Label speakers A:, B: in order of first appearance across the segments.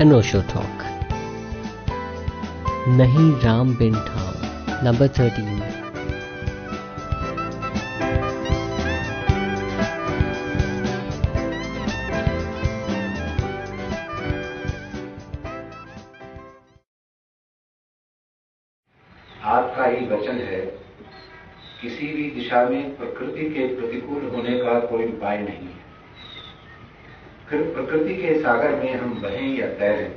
A: अनोशो talk नहीं राम बिन ठाम, नंबर थर्टीन
B: आपका ही वचन है, किसी भी दिशा में प्रकृति के प्रतिकूल होने का कोई उपाय नहीं। फिर प्रकृति के सागर में हम बहें या तैरें,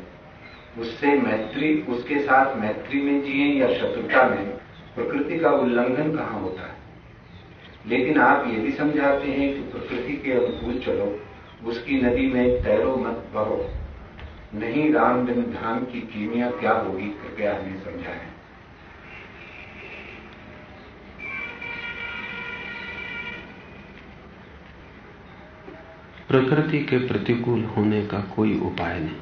B: उससे मैत्री, उसके साथ मैत्री में जिए या शत्रुता में, प्रकृति का उल्लंघन कहाँ होता है? लेकिन आप ये भी समझाते हैं कि प्रकृति के अनुकूल चलो, उसकी नदी में तैरो मत, बहो। नहीं राम बिन धाम की कीमिया क्या होगी, कृपया हमें समझाएँ।
C: प्रकृति के प्रतिकूल होने का कोई उपाय नहीं।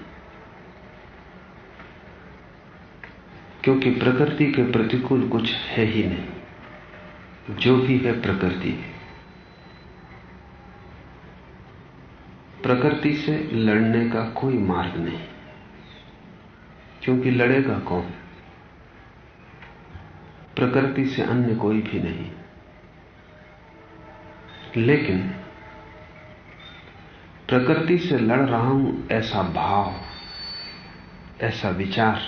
C: क्योंकि प्रकृति के प्रतिकूल कुछ है ही नहीं। जो भी है प्रकृति है। प्रकृति से लड़ने का कोई मार्ग नहीं। क्योंकि लड़ेगा कौन? प्रकृति से अन्य कोई भी नहीं। लेकिन प्रकृति से लड़ रहा हूँ, ऐसा भाव, ऐसा विचार,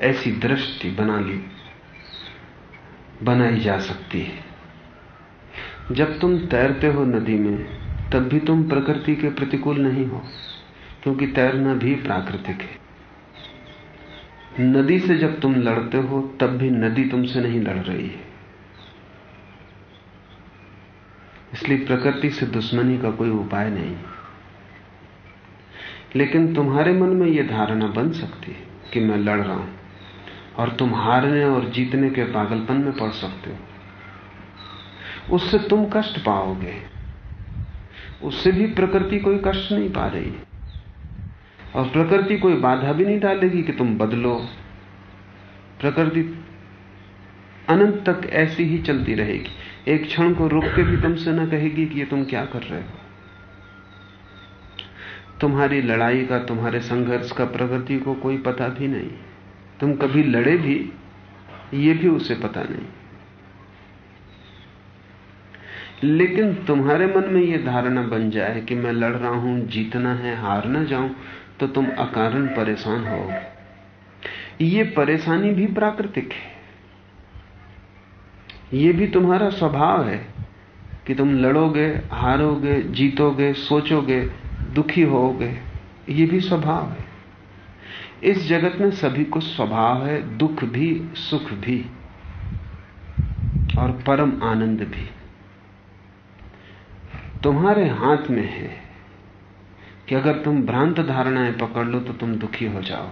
C: ऐसी दृष्टि बना ली, बनाई जा सकती है। जब तुम तैरते हो नदी में, तब भी तुम प्रकृति के प्रतिकूल नहीं हो, क्योंकि तैरना भी प्राकृतिक है। नदी से जब तुम लड़ते हो, तब भी नदी तुमसे नहीं लड़ रही है। इसलिए प्रकृति से दुश्मनी का कोई उपाय नहीं। लेकिन तुम्हारे मन में यह धारणा बन सकती है कि मैं लड़ रहा हूँ और तुम हारने और जीतने के पागलपन में पड़ सकते हो। उससे तुम कष्ट पाओगे। उससे भी प्रकृति कोई कष्ट नहीं पा रही और प्रकृति कोई बाधा भी नहीं डालेगी कि तुम बदलो। प्रकृति अनंत तक ऐसी ही चलती रहेगी। एक क्षण को रुक के भी तुमसे ना कहेगी कि ये तुम क्या कर रहे हो। तुम्हारी लड़ाई का, तुम्हारे संघर्ष का प्रकृति को कोई पता भी नहीं। तुम कभी लड़े भी, ये भी उसे पता नहीं। लेकिन तुम्हारे मन में यह धारणा बन जाए कि मैं लड़ रहा हूँ, जीतना है, हार ना जाऊँ तो तुम अकारण परेशान होगे ये परेशानी भी प्राकृतिक है। ये भी तुम्हारा स्वभाव है कि तुम लड़ोगे, हारोगे, जीतोगे, सोचोगे दुखी हो गए। ये भी स्वभाव है। इस जगत में सभी को स्वभाव है, दुख भी, सुख भी, और परम आनंद भी। तुम्हारे हाथ में है कि अगर तुम भ्रांत धारणाएँ पकड़ लो तो तुम दुखी हो जाओ।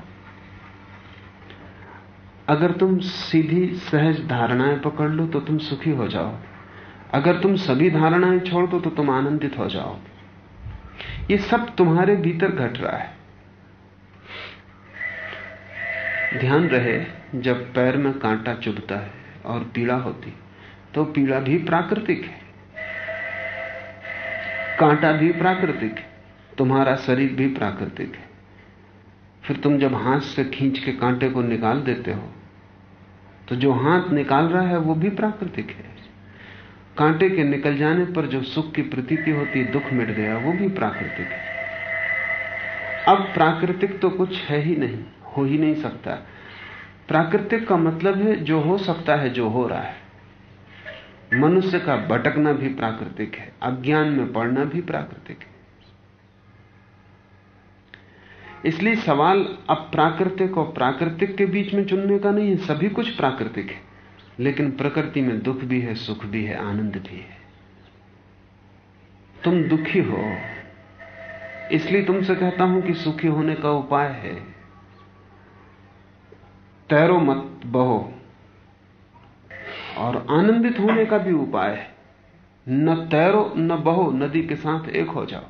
C: अगर तुम सीधी, सहज धारणाएँ पकड़ लो तो तुम सुखी हो जाओ। अगर तुम सभी धारणाएँ छोड़ दो तो तुम आनंदित हो जाओगे ये सब तुम्हारे भीतर घट रहा है। ध्यान रहे, जब पैर में कांटा चुभता है और पीड़ा होती तो पीड़ा भी प्राकृतिक है। कांटा भी प्राकृतिक है तुम्हारा शरीर भी प्राकृतिक है। फिर तुम जब हाथ से खींच के कांटे को निकाल देते हो तो जो हाथ निकाल रहा है, वो भी प्राकृतिक है। कांटे के निकल जाने पर जो सुख की प्रतीति होती, दुख मिट गया, वो भी प्राकृतिक है। अब प्राकृतिक तो कुछ है ही नहीं, हो ही नहीं सकता। प्राकृतिक का मतलब है जो हो सकता है, जो हो रहा है। मनुष्य का भटकना भी प्राकृतिक है, अज्ञान में पड़ना भी प्राकृतिक है। इसलिए सवाल अब प्राकृतिक और प्राकृतिक के बीच में चुनने का नहीं है, सभी कुछ प्राकृतिक है। लेकिन प्रकृति में दुख भी है, सुख भी है, आनंद भी है। तुम दुखी हो। इसलिए तुमसे कहता हूँ कि सुखी होने का उपाय है। तैरो मत, बहो। और आनंदित होने का भी उपाय है। न तैरो, न बहो, नदी के साथ एक हो जाओ।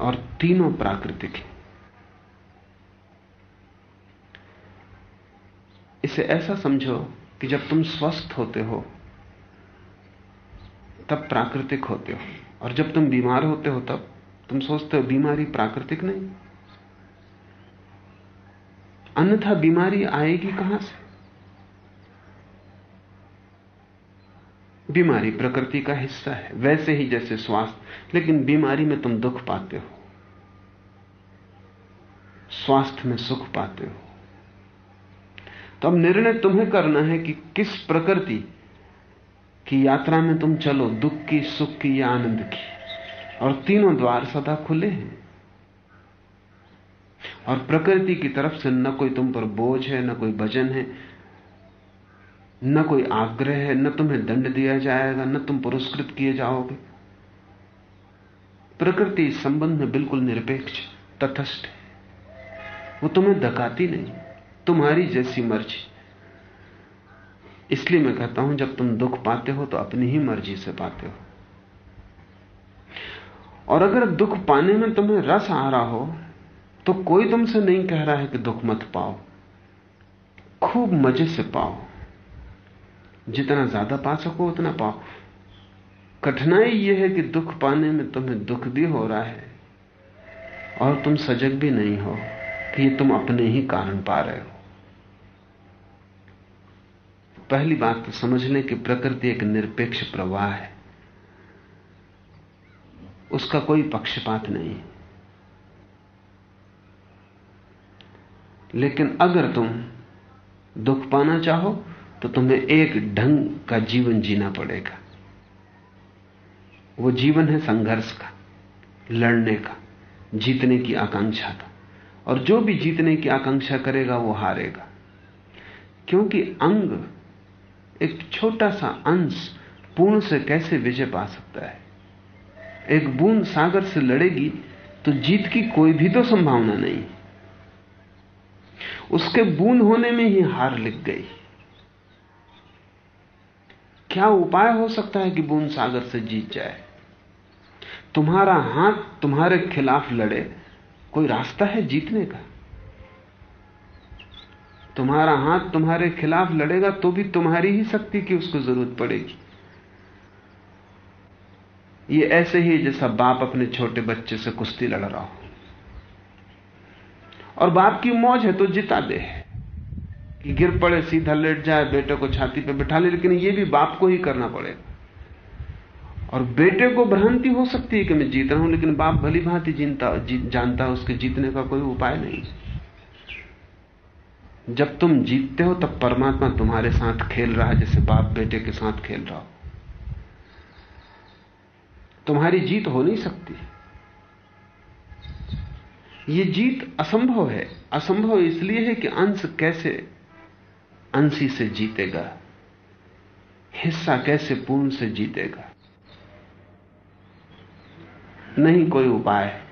C: और तीनों प्राकृतिक है। इसे ऐसा समझो कि जब तुम स्वस्थ होते हो, तब प्राकृतिक होते हो। और जब तुम बीमार होते हो, तब तुम सोचते हो, बीमारी प्राकृतिक नहीं। अन्यथा बीमारी आएगी कहाँ से? बीमारी प्रकृति का हिस्सा है, वैसे ही जैसे स्वास्थ्य। लेकिन बीमारी में तुम दुख पाते हो। स्वास्थ्य में सुख पाते हो। तो अब निर्णय तुम्हें करना है कि किस प्रकृति की यात्रा में तुम चलो, दुख की, सुख की या आनंद की। और तीनों द्वार सदा खुले हैं। और प्रकृति की तरफ़ से न कोई तुम पर बोझ है, न कोई भजन है, न कोई आग्रह है, न तुम्हें दंड दिया जाएगा, न तुम पुरस्कृत किए जाओगे। प्रकृति इस संबंध में बिल्कुल निरपेक्ष तथस्थ है। वो तुम्हें धकाती नहीं। तुम्हारी जैसी मर्ज़ी। इसलिए मैं कहता हूँ, जब तुम दुख पाते हो तो अपनी ही मर्ज़ी से पाते हो। और अगर दुख पाने में तुम्हें रस आ रहा हो तो कोई तुमसे नहीं कह रहा है कि दुख मत पाओ। खूब मज़े से पाओ। जितना ज़्यादा पा सको, उतना पाओ। कठिनाई यह है कि दुख पाने में तुम्हें दुख भी हो रहा है, और तुम सजग भी नहीं हो। कि ये तुम अपने ही कारण पा रहे हो। पहली बात तो समझ लें कि प्रकृति एक निरपेक्ष प्रवाह है। उसका कोई पक्षपात नहीं। लेकिन अगर तुम दुख पाना चाहो तो तुम्हें एक ढंग का जीवन जीना पड़ेगा। वो जीवन है संघर्ष का, लड़ने का, जीतने की आकांक्षा का। और जो भी जीतने की आकांक्षा करेगा, वो हारेगा। क्योंकि अंग एक छोटा सा अंश पूर्ण से कैसे विजय पा सकता है? एक बूंद सागर से लड़ेगी तो जीत की कोई भी तो संभावना नहीं। उसके बूंद होने में ही हार लिख गई। क्या उपाय हो सकता है कि बूंद सागर से जीत जाए? तुम्हारा हाथ तुम्हारे खिलाफ लड़े कोई रास्ता है जीतने का? तुम्हारा हाथ तुम्हारे खिलाफ लड़ेगा तो भी तुम्हारी ही शक्ति की उसको ज़रूरत पड़ेगी। ये ऐसे ही जैसा बाप अपने छोटे बच्चे से कुश्ती लड़ रहा हो। और बाप की मौज है तो जिता दे। कि गिर पड़े, सीधा लेट जाए, बेटे को छाती पे बिठा ले, लेकिन ये भी बाप को ही करना पड़ेगा। और बेटे को भ्रांति हो सकती है कि मैं जीत रहा हूँ लेकिन बाप भली भांति जीतता जी, जानता है उसके जीतने का कोई उपाय नहीं। जब तुम जीतते हो तब परमात्मा तुम्हारे साथ खेल रहा है जैसे बाप बेटे के साथ खेल रहा हो। तुम्हारी जीत हो नहीं सकती। ये जीत असंभव है। असंभव इसलिए है कि अंश कैसे अंशी से जीतेगा हिस्सा कैसे पूर्ण से जीतेगा। नहीं कोई उपाय।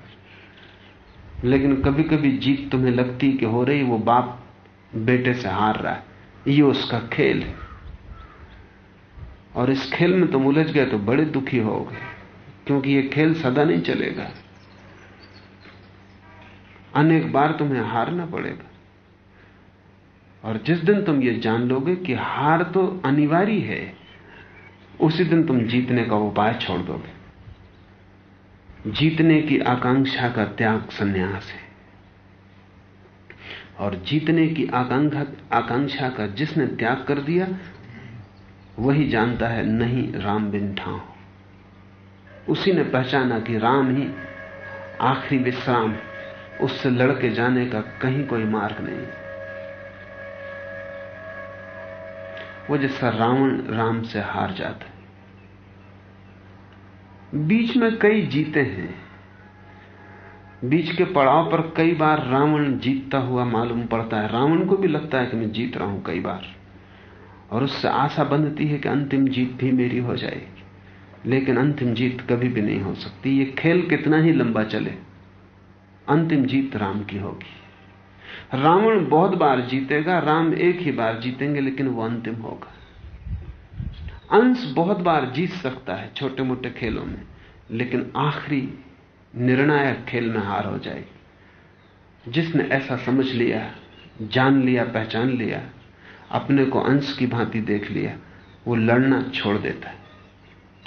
C: लेकिन कभी कभी जीत तुम्हें लगती कि हो रही, वो बाप बेटे से हार रहा है। ये उसका खेल है। और इस खेल में तुम उलझ गए तो बड़े दुखी हो गए, क्योंकि ये खेल सदा नहीं चलेगा। अनेक बार तुम्हें हारना पड़ेगा। और जिस दिन तुम ये जान लोगे कि हार तो अनिवार्य है, उसी दिन तुम जीतने का उपाय छोड़ दोगे। जीतने की आकांक्षा का त्याग संन्यास है। और जीतने की आकांक्षा आकांक्षा का जिसने त्याग कर दिया, वही जानता है नहीं राम बिन ठाव। उसी ने पहचाना कि राम ही आखिरी विश्राम उससे लड़के जाने का कहीं कोई मार्ग नहीं। वो जैसा रावण राम से हार जाता है बीच में कई जीते हैं। बीच के पड़ाव पर कई बार रावण जीतता हुआ मालूम पड़ता है। रावण को भी लगता है कि मैं जीत रहा हूँ कई बार। और उससे आशा बंधती है कि अंतिम जीत भी मेरी हो जाएगी। लेकिन अंतिम जीत कभी भी नहीं हो सकती। ये खेल कितना ही लंबा चले, अंतिम जीत राम की होगी। रावण बहुत बार जीतेगा, राम एक ही बार जीतेंगे, लेकिन वो अंतिम होगा। अंश बहुत बार जीत सकता है छोटे मोटे खेलों में, लेकिन आखिरी निर्णायक खेल में हार हो जाएगी। जिसने ऐसा समझ लिया, जान लिया, पहचान लिया, अपने को अंश की भांति देख लिया, वो लड़ना छोड़ देता है।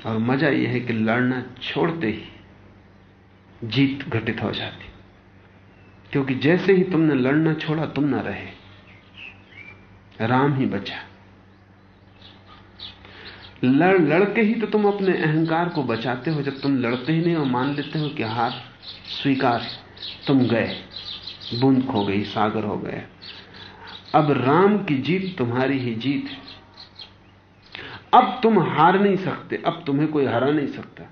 C: और मज़ा यह है कि लड़ना छोड़ते ही जीत घटित हो जाती। क्योंकि जैसे ही तुमने लड़ना छोड़ा, तुम ना रहे। राम ही बचा। लड़, लड़के ही तो तुम अपने अहंकार को बचाते हो। जब तुम लड़ते ही नहीं और मान लेते हो कि हार स्वीकार, तुम गए। बूंद खो गई, सागर हो गए अब राम की जीत तुम्हारी ही जीत है। अब तुम हार नहीं सकते, अब तुम्हें कोई हरा नहीं सकता।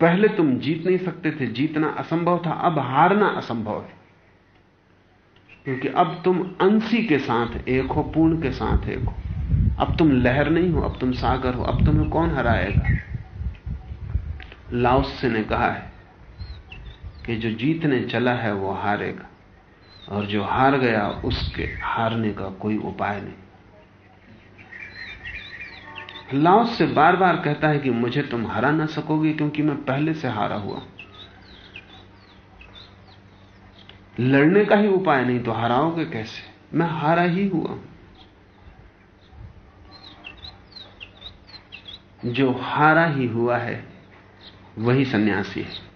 C: पहले तुम जीत नहीं सकते थे, जीतना असंभव था, अब हारना असंभव है। क्योंकि अब तुम अंशी के साथ एक हो, पूर्ण के साथ एक हो। अब तुम लहर नहीं हो, अब तुम सागर हो, अब तुम्हें कौन हराएगा? लाओस्य ने कहा है कि जो जीतने चला है, वो हारेगा, और जो हार गया, उसके हारने का कोई उपाय नहीं। लाओस से बार बार कहता है कि मुझे तुम हरा ना सकोगे, क्योंकि मैं पहले से हारा हुआ। लड़ने का ही उपाय नहीं तो हराओगे कैसे? मैं हारा ही हुआ। जो हारा ही हुआ है, वही सन्यासी है।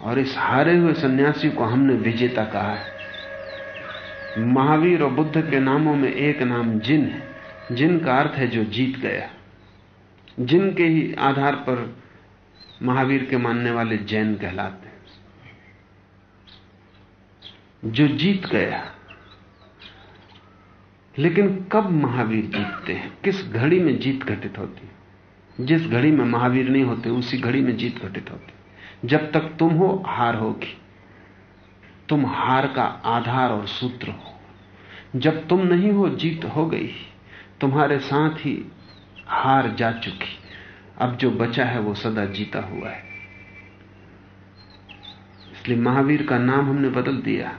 C: और इस हारे हुए सन्यासी को हमने विजेता कहा है। महावीर और बुद्ध के नामों में एक नाम जिन है जिन का अर्थ है जो जीत गया। जिन के ही आधार पर महावीर के मानने वाले जैन कहलाते हैं। जो जीत गया लेकिन कब महावीर जीतते हैं? किस घड़ी में जीत घटित होती जिस घड़ी में महावीर नहीं होते, उसी घड़ी में जीत घटित होती जब तक तुम हो, हार होगी। तुम हार का आधार और सूत्र हो। जब तुम नहीं हो, जीत हो गई। तुम्हारे साथ ही हार जा चुकी। अब जो बचा है, वो सदा जीता हुआ है। इसलिए महावीर का नाम हमने बदल दिया।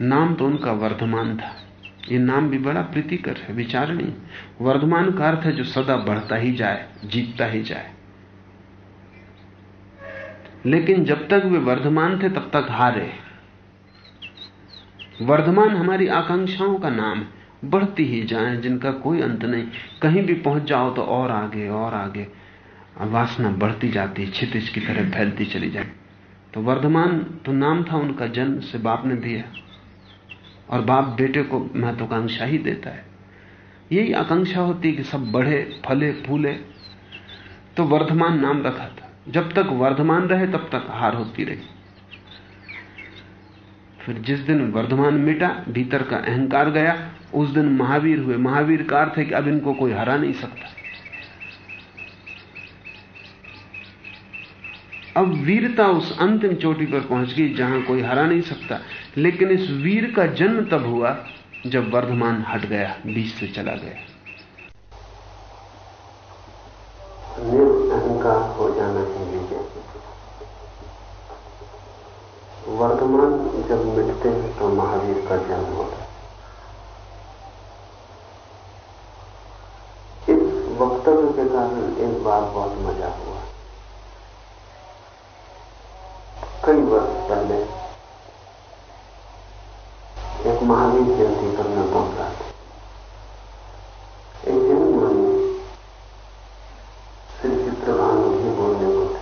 C: नाम तो उनका वर्धमान था। ये नाम भी बड़ा प्रीतिकर है विचार नहीं वर्धमान का अर्थ है जो सदा बढ़ता ही जाए, जीतता ही जाए। लेकिन जब तक वे वर्धमान थे, तब तक हारे। वर्धमान हमारी आकांक्षाओं का नाम है। बढ़ती ही जाए, जिनका कोई अंत नहीं। कहीं भी पहुँच जाओ तो और आगे और आगे। वासना बढ़ती जाती छितिज की तरह फैलती चली जाए। तो वर्धमान तो नाम था उनका, जन्म से बाप ने दिया। और बाप बेटे को महत्वाकांक्षा ही देता है। यही आकांक्षा होती है कि सब बढ़े, फले, फूले। तो वर्धमान नाम रखा था। जब तक वर्धमान रहे, तब तक हार होती रही। फिर जिस दिन वर्धमान मिटा, भीतर का अहंकार गया, उस दिन महावीर हुए। महावीर का अर्थ है कि अब इनको कोई हरा नहीं सकता। अब वीरता उस अंतिम चोटी पर पहुँच गई जहाँ कोई हरा नहीं सकता। लेकिन इस वीर का जन्म तब हुआ जब वर्धमान हट गया, बीच से चला गया।
D: अहंकार हो जाना ही विजय वर्तमान जब मिटते हैं तो महावीर का जन्म होता है। इस वक्तव्य के कारण एक बार बहुत मज़ा हुआ। कई वर्ष पहले एक महावीर जयंती पर मैं बोल रहा था। एक दिन श्री चित्रभानु भी बोलने को थे।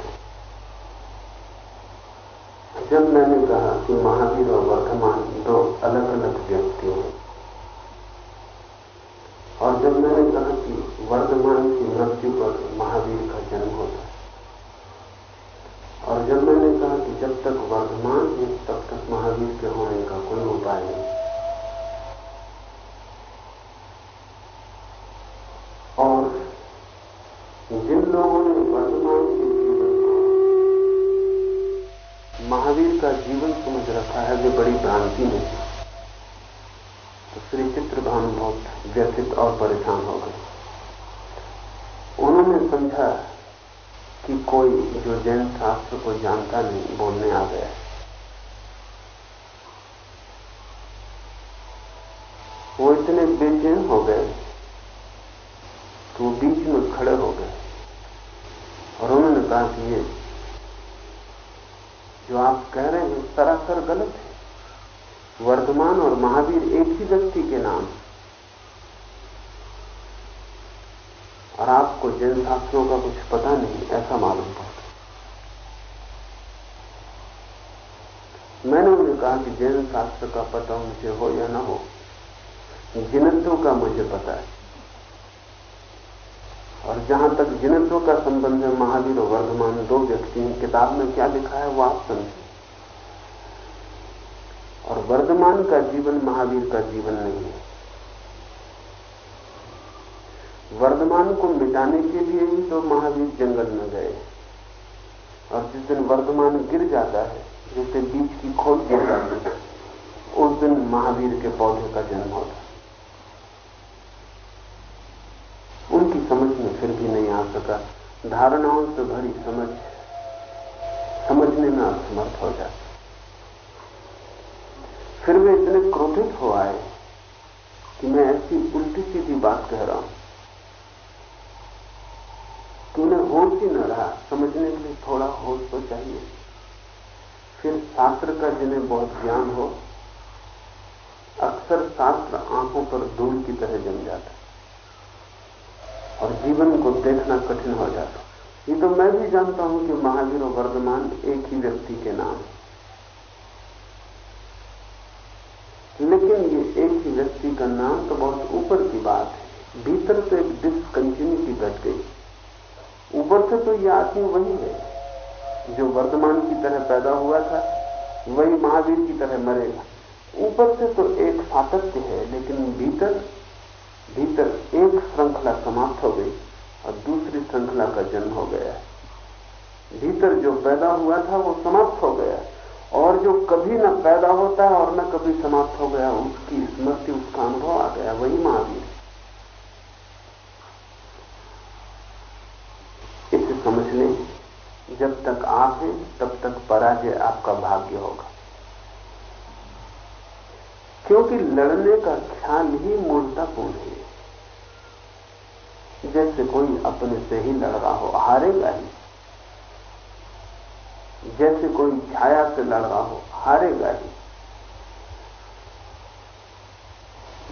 D: जब मैंने कहा कि महावीर और वर्तमान दो अलग अलग व्यक्ति हैं, और जब मैंने कहा कि वर्तमान की मृत्यु पर महावीर का जन्म होता है, और जब मैंने कहा कि जब तक वर्तमान है, तब कोई और जिन लोगों ने वर्तमान के जीवन को महावीर का जीवन समझ रखा है, वे बड़ी भ्रांति में तो श्री चित्रभान बहुत व्यथित और परेशान हो गए। उन्होंने समझा कि कोई जो जैन शास्त्र को जानता नहीं बोलने आ गया वो इतने बेचैन हो गए तो बीच में खड़े हो गए। और उन्होंने कहा कि ये जो आप कह रहे हैं, सरासर गलत है। वर्तमान और महावीर एक ही व्यक्ति के नाम। और
C: आपको जैन शास्त्रों का कुछ पता नहीं, ऐसा मालूम पड़ता मैंने उन्हें कहा कि जैन शास्त्र का पता मुझे हो या ना हो जिनत्व का मुझे पता है। और जहाँ तक जिनत्व का संबंध है, महावीर और वर्धमान दो व्यक्ति किताब में क्या लिखा है वो आप समझे। और वर्धमान का जीवन महावीर का जीवन नहीं है। वर्धमान को मिटाने के लिए ही तो महावीर जंगल में गए और जिस दिन वर्धमान गिर जाता है, जैसे बीज की खोज गिर जाती है, उस दिन महावीर के पौधे का जन्म होता है उनकी समझ में फिर भी नहीं आ सका। धारणाओं से भरी समझ, समझने में असमर्थ हो जाता। फिर वे इतने क्रोधित हो आए कि मैं ऐसी उल्टी सीधी बात कह रहा हूँ। कि उन्हें होश ही न रहा, समझने के लिए थोड़ा होश तो चाहिए। फिर शास्त्र का जिन्हें बहुत ज्ञान हो, अक्सर शास्त्र आँखों पर धूल की तरह जम जाता और जीवन को देखना कठिन हो जाता ये तो मैं भी जानता हूँ कि महावीर और वर्धमान एक ही व्यक्ति के नाम है। लेकिन ये एक ही व्यक्ति का नाम तो बहुत ऊपर की बात है। भीतर से एक डिसकंटिन्यूटी घट गई। ऊपर से तो ये आदमी वही है जो वर्धमान की तरह पैदा हुआ था, वही महावीर की तरह मरेगा। ऊपर से तो एक सातत्य है, लेकिन भीतर भीतर एक श्रृंखला समाप्त हो गई और दूसरी श्रृंखला का जन्म हो गया है। भीतर जो पैदा हुआ था, वो समाप्त हो गया। और जो कभी न पैदा होता है और न कभी समाप्त हो गया, उसकी स्मृति उसका अनुभव आ गया, वही महावीर। इसे समझ लें जब तक आप हैं, तब तक पराजय आपका भाग्य होगा। क्योंकि लड़ने का ख्याल ही मूर्तापूर्ण है। जैसे कोई अपने से ही लड़ रहा हो, हारेगा ही। जैसे कोई छाया से लड़ रहा हो, हारेगा ही।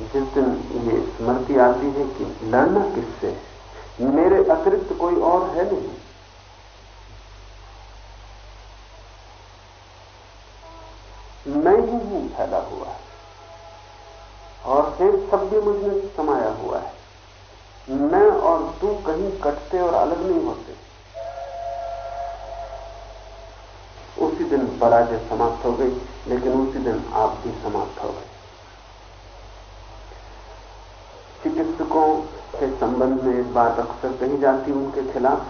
C: जिस दिन ये स्मृति आती है कि लड़ना किससे मेरे अतिरिक्त कोई और है नहीं। मैं ही, हूँ फैला हुआ और फिर सब भी मुझमें समाया हुआ है। मैं और तू कहीं कटते और अलग नहीं होते। उसी दिन पराजय समाप्त हो गई, लेकिन उसी दिन आप भी समाप्त हो गए। चिकित्सकों के संबंध में एक बात अक्सर कही जाती उनके खिलाफ।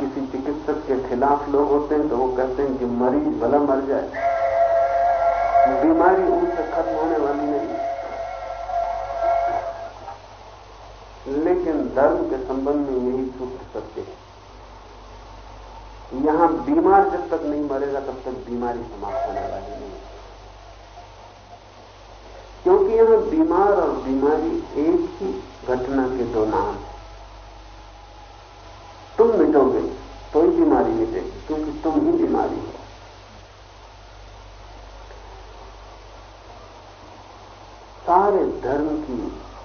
C: किसी चिकित्सक के खिलाफ लोग होते हैं तो वो कहते हैं कि मरीज़ भला मर जाए। बीमारी उनसे खत्म होने वाली नहीं। लेकिन धर्म के संबंध में यही सूत्र सत्य है। यहाँ बीमार जब तक नहीं मरेगा, तब तक बीमारी समाप्त होने वाली नहीं क्योंकि यहाँ बीमार और बीमारी एक ही घटना के दो नाम है। तुम मिटोगे तो ही बीमारी मिटेगी क्योंकि तुम ही बीमारी हो सारे धर्म की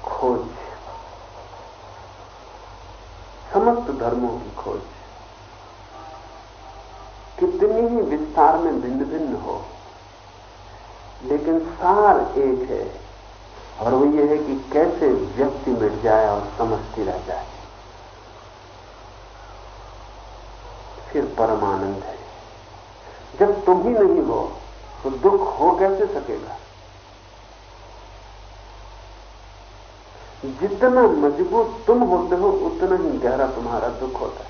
C: खोज समस्त धर्मों की खोज कितनी ही विस्तार में भिन्न भिन्न हो। लेकिन सार एक है और वो ये है कि कैसे व्यक्ति मिट जाए और समझती रह जाए। फिर परमानंद है। जब तुम ही नहीं हो तो दुख हो कैसे सकेगा? जितना मज़बूत तुम होते हो, उतना ही गहरा तुम्हारा दुख होता है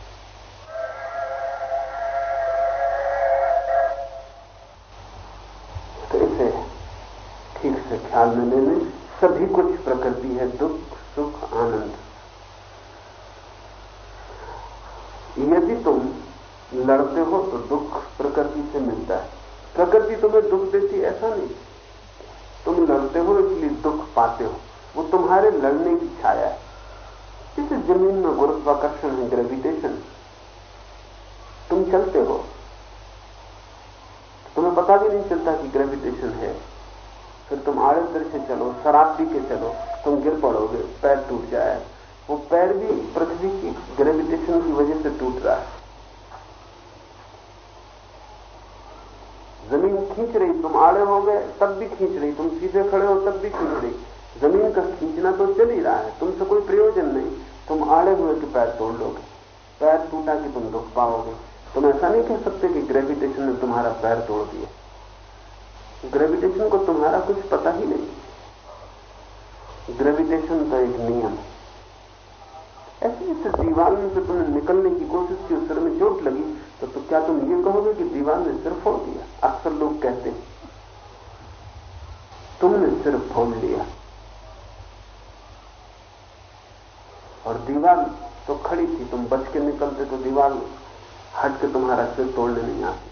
C: तो इसे ठीक से ख्याल में लेने सभी कुछ प्रकृति है दुख सुख आनंद यदि तुम लड़ते हो तो दुख प्रकृति से मिलता है प्रकृति तुम्हें दुख देती ऐसा नहीं तुम लड़ते हो इसलिए दुख पाते हो वो तुम्हारे लड़ने की छाया है जैसे ज़मीन में गुरुत्वाकर्षण है ग्रेविटेशन तुम चलते हो। तुम्हें पता भी नहीं चलता कि ग्रेविटेशन है। फिर तुम आड़े से चलो, शराब पी के चलो, तुम गिर पड़ोगे, पैर टूट जाए। वो पैर भी पृथ्वी की ग्रेविटेशन की वजह से टूट रहा है। ज़मीन खींच रही, तुम आड़े हो गए, तब भी खींच रही, तुम सीधे खड़े हो, तब भी खींच रही। ज़मीन का खींचना तो चल ही रहा है, तुमसे कोई प्रयोजन नहीं। तुम आड़े हुए के पैर तोड़ लोगे। पैर टूटा कि तुम दुख पाओगे। तुम ऐसा नहीं कह सकते कि ग्रेविटेशन ने तुम्हारा पैर तोड़ दिया। ग्रेविटेशन को तुम्हारा कुछ पता ही नहीं। ग्रेविटेशन तो एक नियम है। ऐसे जैसे दीवार में से तुमने निकलने की कोशिश की सिर में चोट लगी तो, तो क्या तुम ये कहोगे कि दीवार ने सिर फोड़ दिया? अक्सर लोग कहते हैं तुमने सिर फोड़ लिया। और दीवार तो खड़ी थी, तुम बच के निकलते तो दीवार हट के तुम्हारा सिर तोड़ने नहीं आती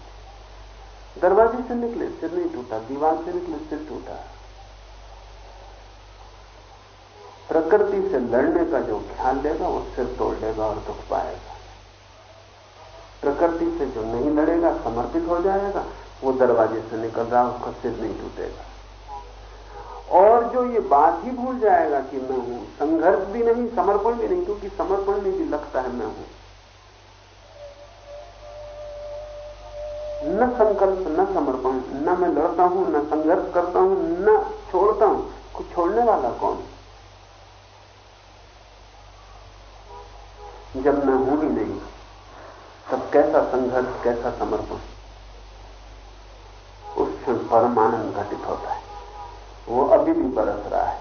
C: दरवाजे से निकले, सिर नहीं टूटा, दीवार से निकले, सिर टूटा। प्रकृति से लड़ने का जो ख्याल लेगा, वो सिर तोड़ लेगा और दुख पाएगा। प्रकृति से जो नहीं लड़ेगा, समर्पित हो जाएगा, वो दरवाजे से निकल रहा उसका सिर नहीं टूटेगा। और जो ये बात ही भूल जाएगा कि मैं हूँ, संघर्ष भी नहीं, समर्पण भी नहीं, क्योंकि समर्पण में भी लगता है मैं हूँ। न संकल्प, न समर्पण, न मैं लड़ता हूँ, न संघर्ष करता हूँ, न छोड़ता हूँ कुछ छोड़ने वाला कौन? जब मैं हूँ ही नहीं, तब कैसा संघर्ष, कैसा समर्पण? उस क्षण परमानंद घटित होता है। वो अभी भी बरस रहा है।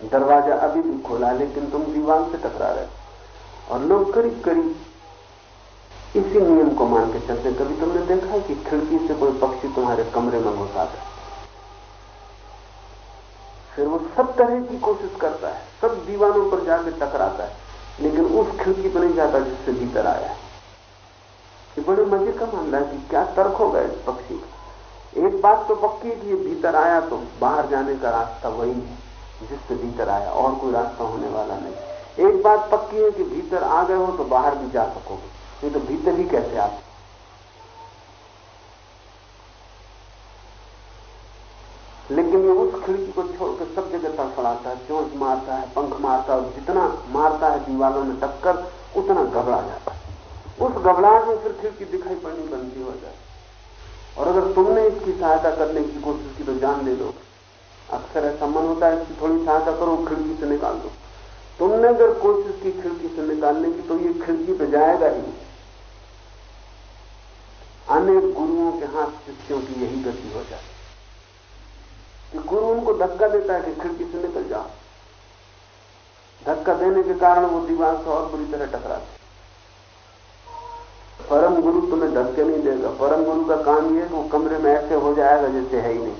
C: दरवाज़ा अभी भी खोला, लेकिन तुम दीवान से टकरा रहे और लोग करीब करीब इसी नियम को मान के चलते कभी तुमने देखा है कि खिड़की से कोई पक्षी तुम्हारे कमरे में घुसाता फिर वो सब तरह की कोशिश करता है, सब दीवानों पर जाकर टकराता है, लेकिन उस खिड़की पर नहीं जाता जिससे भीतर आया है। ये बड़े मज़े का मामला है कि क्या तर्क होगा इस पक्षी का? एक बात तो पक्की कि ये भीतर आया तो बाहर जाने का रास्ता वही है, जिससे भीतर आया, और कोई रास्ता होने वाला नहीं। एक बात पक्की है कि भीतर आ गए हो तो बाहर भी जा सकोगे, नहीं तो भीतर ही कैसे आ लेकिन ये उस खिड़की को छोड़कर सब जगह तड़फड़ाता है चोट मारता है, पंख मारता है जितना मारता है दीवारों में टक्कर, उतना घबरा जाता है। उस घबराहट में फिर खिड़की दिखाई पड़नी बनती हो जाती और अगर तुमने इसकी सहायता करने की कोशिश की तो जान दे दो। अक्सर ऐसा मन होता है इसकी थोड़ी सहायता करो, खिड़की से निकाल दो। तुमने अगर कोशिश की खिड़की से निकालने की तो ये खिड़की पे जाएगा ही। अनेक गुरुओं के हाथ शिष्यों की यही गति हो जाती कि गुरु उनको धक्का देता है कि खिड़की से निकल जाओ। धक्का देने के कारण वो दीवार से और बुरी तरह टकराते परम गुरु तुम्हें धक्के नहीं देगा। परम गुरु का काम यह वो कमरे में ऐसे हो जाएगा जैसे है ही नहीं।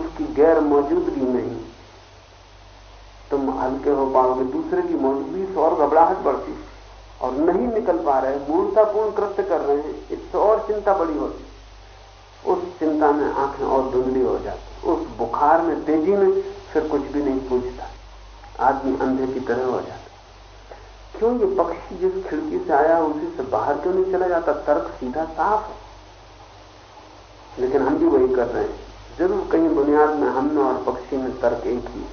C: उसकी गैर मौजूदगी में ही तुम हल्के हो पाओगे दूसरे की मौजूदगी से और घबराहट बढ़ती। और नहीं निकल पा रहे, मूर्तापूर्ण कृत्य कर रहे हैं इससे और चिंता बड़ी होती। उस चिंता में आँखें और धुंधली हो जाती। उस बुखार में तेज़ी में फिर कुछ भी नहीं पूछता। आदमी अंधे की तरह हो जाता। क्यों ये पक्षी जिस खिड़की से आया, उसी से बाहर क्यों नहीं चला जाता? तर्क सीधा साफ़ है। लेकिन हम भी वही कर रहे हैं। ज़रूर कहीं बुनियाद में हम में और पक्षी में तर्क एक ही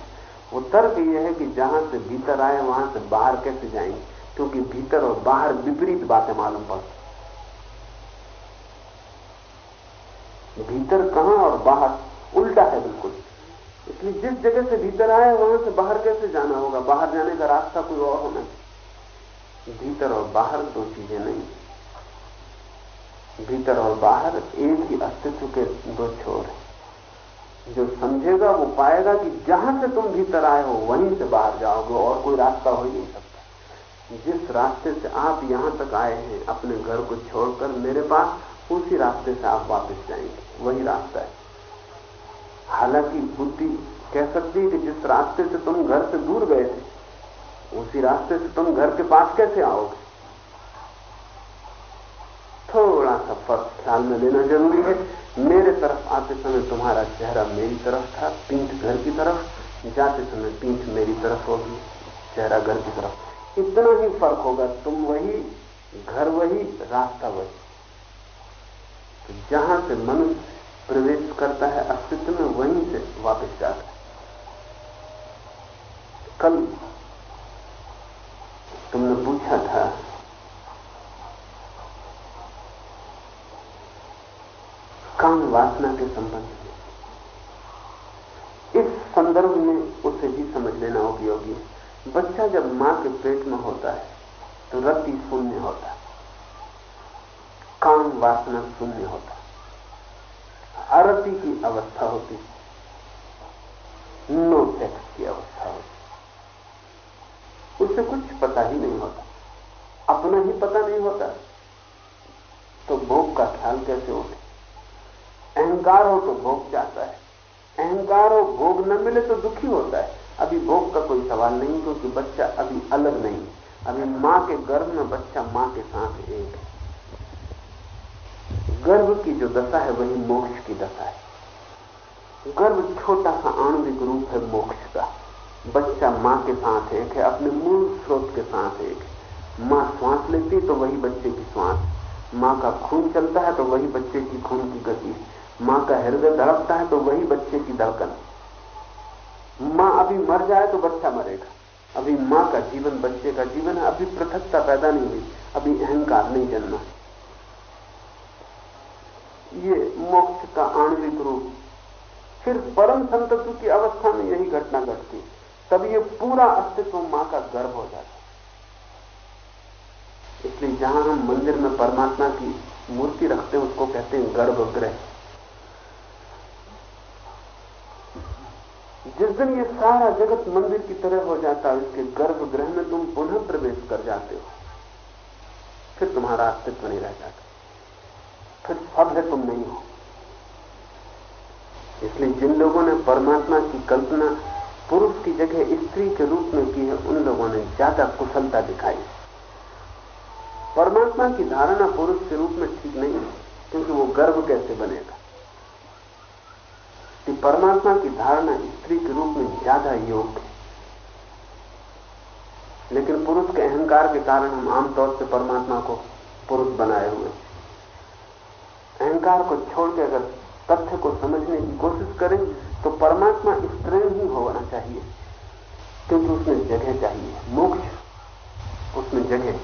C: वो तर्क ये है कि जहाँ से भीतर आए, वहाँ से बाहर कैसे जाएँगे? क्योंकि भीतर और बाहर विपरीत बातें मालूम पड़ती भीतर कहाँ और बाहर? उल्टा है बिल्कुल। इसलिए जिस जगह से भीतर आए, वहाँ से बाहर कैसे जाना होगा? बाहर जाने का रास्ता कोई और होना चाहिए। भीतर और बाहर दो चीज़ें नहीं। भीतर और बाहर एक ही अस्तित्व के दो छोर हैं। जो समझेगा, वो पाएगा कि जहाँ से तुम भीतर आए हो, वहीं से बाहर जाओगे और कोई रास्ता हो ही नहीं सकता। जिस रास्ते से आप यहाँ तक आए हैं, अपने घर को छोड़कर मेरे पास, उसी रास्ते से आप वापस जाएँगे। वही रास्ता है। हालाँकि बुद्धि कह सकती है कि जिस रास्ते से तुम घर से दूर गए थे उसी रास्ते से तुम घर के पास कैसे आओगे? थोड़ा सा फ़र्क ख्याल में लेना ज़रूरी है। मेरे तरफ़ आते समय तुम्हारा चेहरा मेरी तरफ़ था, पीठ घर की तरफ़, जाते समय पीठ मेरी तरफ़ होगी, चेहरा घर की तरफ़। इतना ही फ़र्क होगा, तुम वही, घर वही, रास्ता वही। तो जहाँ से मनुष्य प्रवेश करता है, अस्तित्व में वहीं से वापस जाता है। कल तुमने पूछा था। काम वासना के संबंध में? इस संदर्भ में उसे भी समझ लेना उपयोगी है बच्चा जब माँ के पेट में होता है तो रति शून्य होता काम वासना शून्य होता अरति की अवस्था होती नो सेक्स की अवस्था होती उससे कुछ पता ही नहीं होता। अपना ही पता नहीं होता। तो भोग का ख्याल कैसे उठे? अहंकार हो तो भोग जाता है। अहंकार हो, भोग न मिले तो दुखी होता है। अभी भोग का कोई सवाल नहीं, क्योंकि बच्चा अभी अलग नहीं। अभी माँ के गर्भ में बच्चा माँ के साथ एक है। गर्भ की जो दशा है, वही मोक्ष की दशा है। गर्भ छोटा सा आणविक रूप है मोक्ष का। बच्चा माँ के साथ एक है, अपने मूल स्रोत के साथ एक है। माँ श्वास लेती तो वही बच्चे की श्वास। माँ का खून चलता है तो वही बच्चे की खून की गति। माँ का हृदय धड़कता है तो वही बच्चे की धड़कन। माँ अभी मर जाए तो बच्चा मरेगा। अभी माँ का जीवन, बच्चे का जीवन है, अभी पृथकता पैदा नहीं हुई, अभी अहंकार नहीं जन्मा। ये मोक्ष का आणविक रूप। फिर परम संतत्व की अवस्था में यही घटना घटती तब ये पूरा अस्तित्व माँ का गर्भ हो जाता है। इसलिए जहाँ हम मंदिर में परमात्मा की मूर्ति रखते हैं, उसको कहते हैं गर्भगृह। जिस दिन ये सारा जगत मंदिर की तरह हो जाता है, इसके गर्भगृह में तुम पुनः प्रवेश कर जाते हो। फिर तुम्हारा अस्तित्व नहीं रह जाता। फिर सब है, तुम नहीं हो। इसलिए जिन लोगों ने परमात्मा की कल्पना पुरुष की जगह स्त्री के रूप में की है, उन लोगों ने ज़्यादा कुशलता दिखाई। परमात्मा की धारणा पुरुष के रूप में ठीक नहीं है, क्योंकि वो गर्भ कैसे बनेगा? कि परमात्मा की धारणा स्त्री के रूप में ज़्यादा योग्य है। लेकिन पुरुष के अहंकार के कारण हम आमतौर से परमात्मा को पुरुष बनाए हुए अहंकार को छोड़ के अगर तथ्य को समझने की कोशिश करें तो परमात्मा स्त्री ही होना चाहिए, क्योंकि उसमें जगह चाहिए, मोक्ष, उसमें जगह।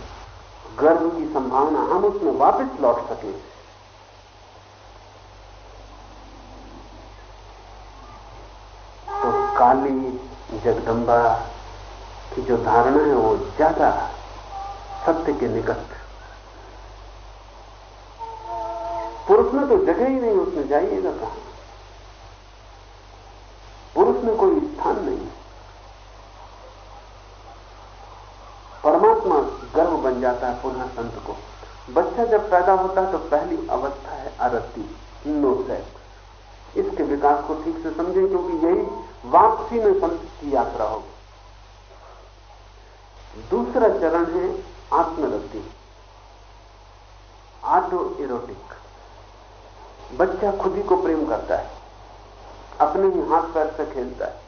C: गर्व की संभावना हम उसमें वापस लौट सकें। तो काली जगदम्बा की जो धारणा है, वो ज़्यादा सत्य के निकट पुरुष में तो जगह ही नहीं, उसमें जाइएगा कहा? पुरुष में कोई स्थान नहीं। परमात्मा गर्व बन जाता है पुनः संत को। बच्चा जब पैदा होता है तो पहली अवस्था है अरति नो सेक्स। इसके विकास को ठीक से समझें, क्योंकि यही वापसी में संत की यात्रा होगी। दूसरा चरण है आत्मरति आटो इरोटिक बच्चा खुद ही को प्रेम करता है, अपने ही हाथ पैर से खेलता है।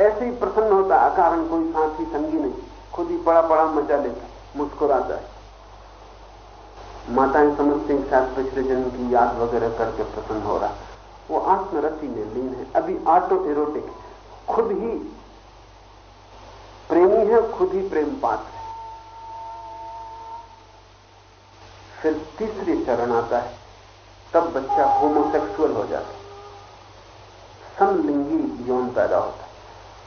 C: ऐसे ही प्रसन्न होता है कारण कोई साथी संगी नहीं, खुद ही पड़ा पड़ा मज़ा लेता मुस्कुराता है। माताएँ समझती हैं शायद पिछले जन्म की याद वगैरह करके प्रसन्न हो रहा वो आत्मरति में लीन है, अभी आटो एरोटिक खुद ही प्रेमी है, खुद ही प्रेम पात्र है। फिर तीसरी चरण आता है तब बच्चा होमोसेक्सुअल हो जाता समलिंगी यौन पैदा होता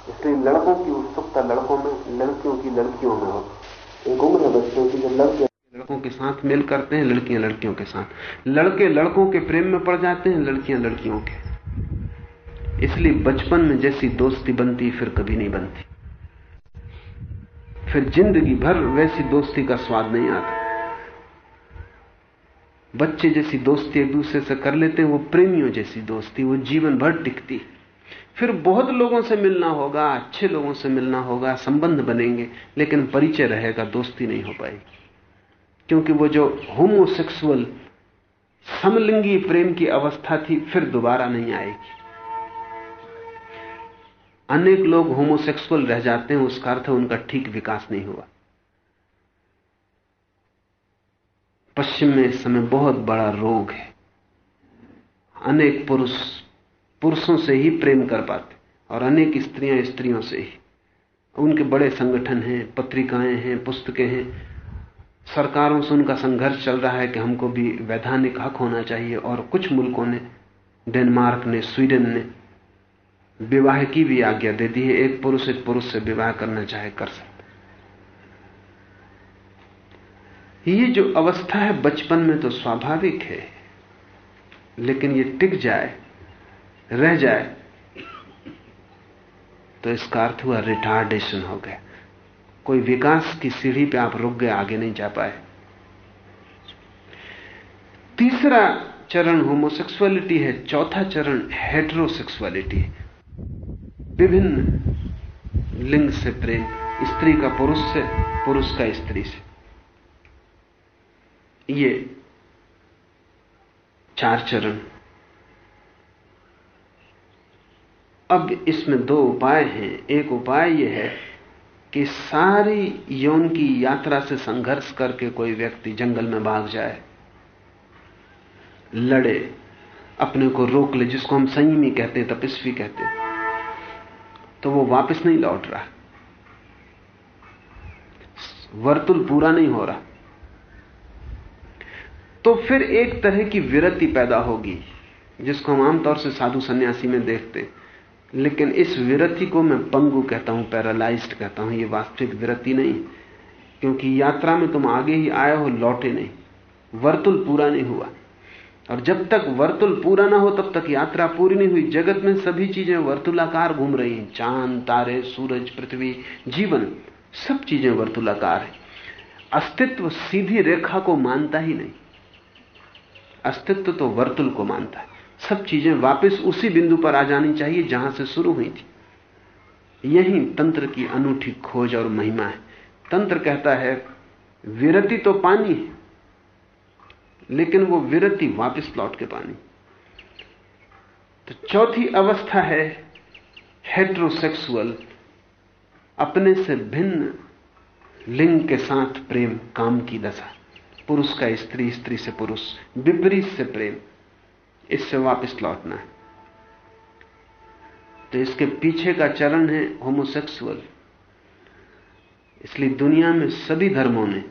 C: इसलिए लड़कों की उत्सुकता लड़कों में, लड़कियों की लड़कियों में होती एक उम्र है बच्चों की, जब लड़के
E: लड़कों के साथ मेल करते हैं, लड़कियाँ लड़कियों के साथ। लड़के लड़कों के प्रेम में पड़ जाते हैं, लड़कियाँ लड़कियों के। इसलिए बचपन में जैसी दोस्ती बनती, फिर कभी नहीं बनती। फिर ज़िंदगी भर वैसी दोस्ती का स्वाद नहीं आता। बच्चे जैसी दोस्ती एक दूसरे से कर लेते हैं, वो प्रेमियों जैसी दोस्ती, वो जीवन भर टिकती। फिर बहुत लोगों से मिलना होगा, अच्छे लोगों से मिलना होगा, संबंध बनेंगे, लेकिन परिचय रहेगा, दोस्ती नहीं हो पाएगी। क्योंकि वो जो होमोसेक्सुअल समलिंगी प्रेम की अवस्था थी, फिर दोबारा नहीं आएगी। अनेक लोग होमोसेक्सुअल रह जाते हैं, उसका अर्थ उनका ठीक विकास नहीं हुआ। पश्चिम में इस समय बहुत बड़ा रोग है।
C: अनेक पुरुष, पुरुषों से ही प्रेम कर पाते और अनेक स्त्रियाँ स्त्रियों से ही। उनके बड़े संगठन हैं, पत्रिकाएँ हैं, पुस्तकें हैं। सरकारों से उनका संघर्ष चल रहा है कि हमको भी वैधानिक हक होना चाहिए और कुछ मुल्कों ने, डेनमार्क ने, स्वीडन ने, विवाह की भी आज्ञा दे दी है। एक पुरुष एक पुरुष से विवाह करना चाहे, कर सकते ये जो अवस्था है बचपन में तो स्वाभाविक है, लेकिन ये टिक जाए, रह जाए तो इसका अर्थ हुआ रिटार्डेशन हो गया। कोई विकास की सीढ़ी पे आप रुक गए, आगे नहीं जा पाए। तीसरा चरण होमोसेक्सुअलिटी है, चौथा चरण हेट्रोसेक्सुअलिटी है। विभिन्न लिंग से प्रेम, स्त्री का पुरुष से, पुरुष का स्त्री से। ये चार चरण। अब इसमें दो उपाय हैं। एक उपाय यह है कि सारी यौन की यात्रा से संघर्ष करके कोई व्यक्ति जंगल में भाग जाए, लड़े, अपने को रोक ले, जिसको हम संयमी कहते हैं, तपस्वी कहते हैं तो वो वापस नहीं लौट रहा। वर्तुल पूरा नहीं हो रहा। तो फिर एक तरह की विरति पैदा होगी, जिसको हम आमतौर से साधु सन्यासी में देखते लेकिन इस विरति को मैं पंगु कहता हूँ, पैरालाइज्ड कहता हूँ, ये वास्तविक विरति नहीं। क्योंकि यात्रा में तुम आगे ही आए हो, लौटे नहीं। वर्तुल पूरा नहीं हुआ। और जब तक वर्तुल पूरा ना हो, तब तक यात्रा पूरी नहीं हुई। जगत में सभी चीज़ें वर्तुलाकार घूम रही हैं। चाँद, तारे, सूरज, पृथ्वी, जीवन, सब चीज़ें वर्तुलाकार है। अस्तित्व सीधी रेखा को मानता ही नहीं। अस्तित्व तो वर्तुल को मानता है। सब चीज़ें वापस उसी बिंदु पर आ जानी चाहिए जहाँ से शुरू हुई थी। यही तंत्र की अनूठी खोज और महिमा है। तंत्र कहता है, विरति तो पानी है, लेकिन वो विरति वापस लौट के पानी। तो चौथी अवस्था है हेट्रोसेक्सुअल अपने से भिन्न लिंग के साथ प्रेम, काम की दशा। पुरुष का स्त्री स्त्री से पुरुष, विपरीत से प्रेम, इससे वापस लौटना है। तो इसके पीछे का चरण है होमोसेक्सुअल इसलिए दुनिया में सभी धर्मों ने,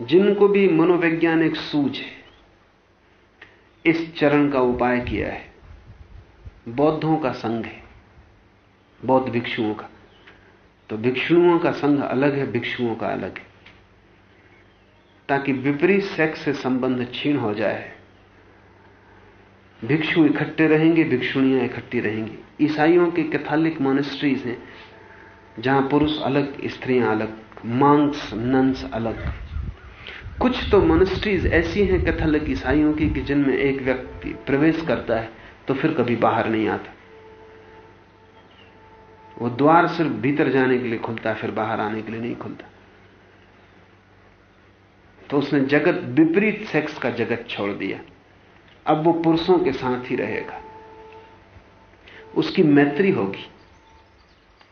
C: जिनको भी मनोवैज्ञानिक सूझ है, इस चरण का उपाय किया है। बौद्धों का संघ है, बौद्ध भिक्षुओं का। तो भिक्षुओं का संघ अलग है, भिक्षुओं का अलग है। ताकि विपरीत सेक्स से संबंध छीन हो जाए। भिक्षु इकट्ठे रहेंगे, भिक्षुणियाँ इकट्ठी रहेंगी। ईसाइयों के कैथोलिक मोनेस्ट्रीज हैं, जहाँ पुरुष अलग, स्त्रियाँ अलग मांग्स नंस अलग। कुछ तो मोनेस्ट्रीज ऐसी हैं कैथोलिक ईसाइयों की कि जिनमें एक व्यक्ति प्रवेश करता है तो फिर कभी बाहर नहीं आता। वो द्वार सिर्फ़ भीतर जाने के लिए खुलता है, फिर बाहर आने के लिए नहीं खुलता। तो उसने जगत, विपरीत सेक्स का जगत छोड़ दिया। अब वो पुरुषों के साथ ही रहेगा। उसकी मैत्री होगी।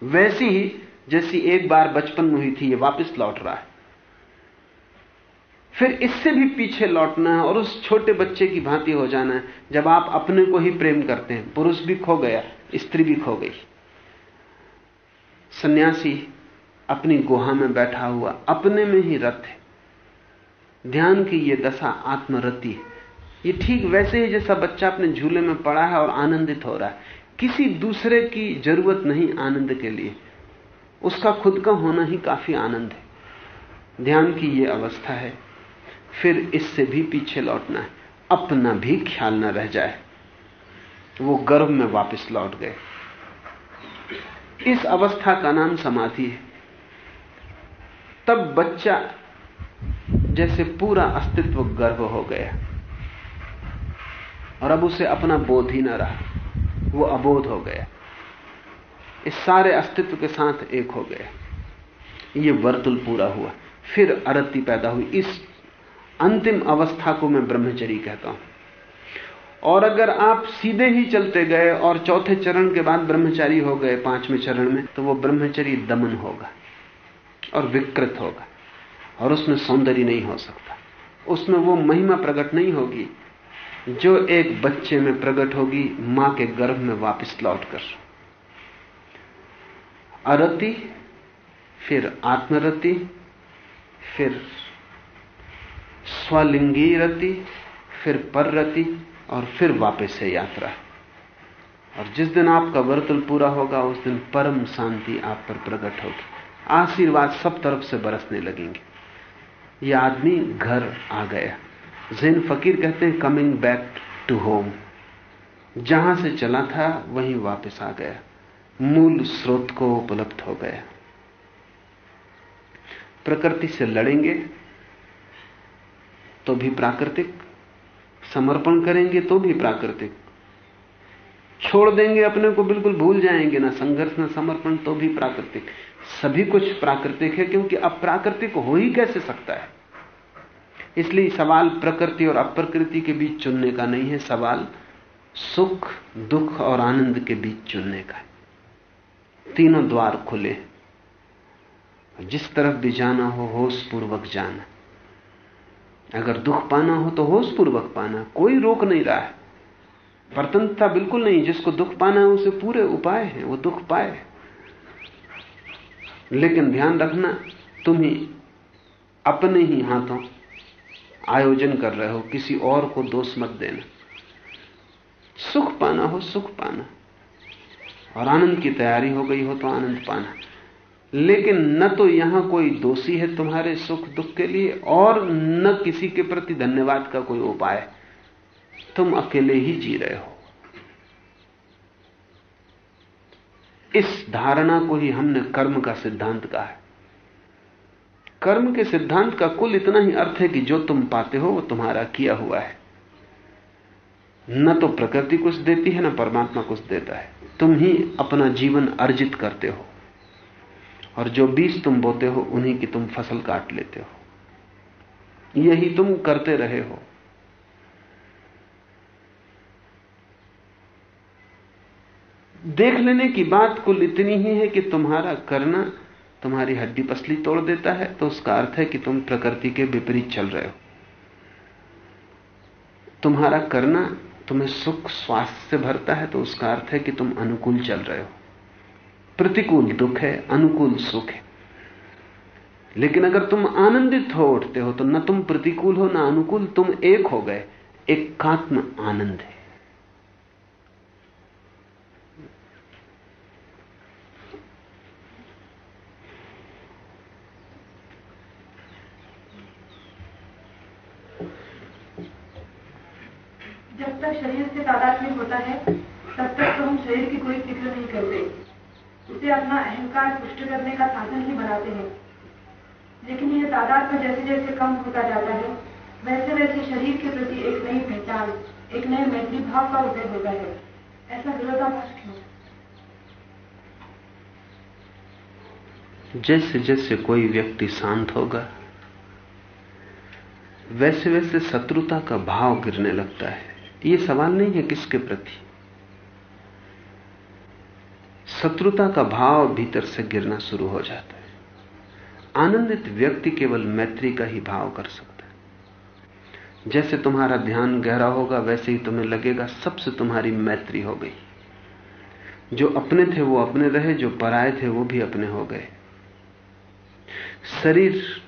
C: वैसी ही जैसी एक बार बचपन में हुई थी, ये वापस लौट रहा है। फिर इससे भी पीछे लौटना है और उस छोटे बच्चे की भांति हो जाना है। जब आप अपने को ही प्रेम करते हैं, पुरुष भी खो गया, स्त्री भी खो गई। सन्यासी अपनी गुहा में बैठा हुआ, अपने में ही रथ है। ध्यान की ये दशा आत्मरति है। ये ठीक वैसे ही जैसा बच्चा अपने झूले में पड़ा है और आनंदित हो रहा है। किसी दूसरे की ज़रूरत नहीं आनंद के लिए। उसका खुद का होना ही काफ़ी आनंद है। ध्यान की ये अवस्था है। फिर इससे भी पीछे लौटना है। अपना भी ख्याल न रह जाए। वो गर्भ में वापस लौट गए। इस अवस्था का नाम समाधि है। तब बच्चा जैसे पूरा अस्तित्व गर्व हो गया। और अब उसे अपना बोध ही ना रहा। वो अबोध हो गया। इस सारे अस्तित्व के साथ एक हो गया। ये वर्तुल पूरा हुआ। फिर अरति पैदा हुई। इस अंतिम अवस्था को मैं ब्रह्मचरी कहता हूँ। और अगर आप सीधे ही चलते गए और चौथे चरण के बाद ब्रह्मचारी हो गए पाँचवें चरण में तो वो ब्रह्मचरी दमन होगा और विकृत होगा। और उसमें सौंदर्य नहीं हो सकता। उसमें वो महिमा प्रकट नहीं होगी, जो एक बच्चे में प्रकट होगी, माँ के गर्भ में वापस लौटकर अरति, फिर आत्मरति, फिर स्वलिंगी रति फिर पररति, और फिर वापस से यात्रा। और जिस दिन आपका वर्तुल पूरा होगा, उस दिन परम शांति आप पर प्रकट होगी। आशीर्वाद सब तरफ़ से बरसने लगेंगे। यह आदमी घर आ गया। जैन फकीर कहते हैं कमिंग बैक टू होम जहाँ से चला था, वहीं वापस आ गया। मूल स्रोत को उपलब्ध हो गया। प्रकृति से लड़ेंगे तो भी प्राकृतिक, समर्पण करेंगे तो भी प्राकृतिक। छोड़ देंगे अपने को, बिल्कुल भूल जाएँगे, ना संघर्ष, ना समर्पण तो भी प्राकृतिक। सभी कुछ प्राकृतिक है, क्योंकि अप्राकृतिक हो ही कैसे सकता है? इसलिए सवाल प्रकृति और अप्रकृति के बीच चुनने का नहीं है, सवाल सुख, दुख और आनंद के बीच चुनने का है। तीनों द्वार खुले जिस तरफ़ भी जाना हो होश पूर्वक जाना। अगर दुख पाना हो तो होश पूर्वक पाना, कोई रोक नहीं रहा है। परतंत्रता बिल्कुल नहीं, जिसको दुख पाना है, उसे पूरे उपाय हैं, वो दुख पाए। लेकिन ध्यान रखना, तुम ही अपने ही हाथों आयोजन कर रहे हो, किसी और को दोष मत देना। सुख पाना हो, सुख पाना। और आनंद की तैयारी हो गई हो तो आनंद पाना। लेकिन न तो यहाँ कोई दोषी है तुम्हारे सुख दुख के लिए, और न किसी के प्रति धन्यवाद का कोई उपाय। तुम अकेले ही जी रहे हो। इस धारणा को ही हमने कर्म का सिद्धांत कहा है। कर्म के सिद्धांत का कुल इतना ही अर्थ है कि जो तुम पाते हो, वो तुम्हारा किया हुआ है। न तो प्रकृति कुछ देती है, न परमात्मा कुछ देता है। तुम ही अपना जीवन अर्जित करते हो। और जो बीज तुम बोते हो, उन्हीं की तुम फ़सल काट लेते हो। यही तुम करते रहे हो। देख लेने की बात कुल इतनी ही है कि तुम्हारा करना तुम्हारी हड्डी पसली तोड़ देता है तो उसका अर्थ है कि तुम प्रकृति के विपरीत चल रहे हो। तुम्हारा करना तुम्हें सुख, स्वास्थ्य से भरता है तो उसका अर्थ है कि तुम अनुकूल चल रहे हो। प्रतिकूल दुख है, अनुकूल सुख है। लेकिन अगर तुम आनंदित हो उठते हो तो न तुम प्रतिकूल हो, ना अनुकूल, तुम एक हो गए, एकात्म आनंद है।
F: जब तक शरीर से तादाद में होता है, तब तक तो हम शरीर की कोई फ़िक्र नहीं करते। उसे अपना अहंकार पुष्ट करने का साधन ही बनाते हैं। लेकिन यह तादाद में जैसे जैसे कम होता जाता है, वैसे वैसे शरीर के प्रति एक नई पहचान, एक नए मैत्री भाव का उदय होता है। ऐसा विरोधाभास क्यों?
C: जैसे जैसे कोई व्यक्ति शांत होगा, वैसे वैसे शत्रुता का भाव गिरने लगता है। ये सवाल नहीं है किसके प्रति। शत्रुता का भाव भीतर से गिरना शुरू हो जाता है। आनंदित व्यक्ति केवल मैत्री का ही भाव कर सकता है। जैसे तुम्हारा ध्यान गहरा होगा, वैसे ही तुम्हें लगेगा, सबसे तुम्हारी मैत्री हो गई। जो अपने थे वो अपने रहे, जो पराए थे वो भी अपने हो गए। शरीर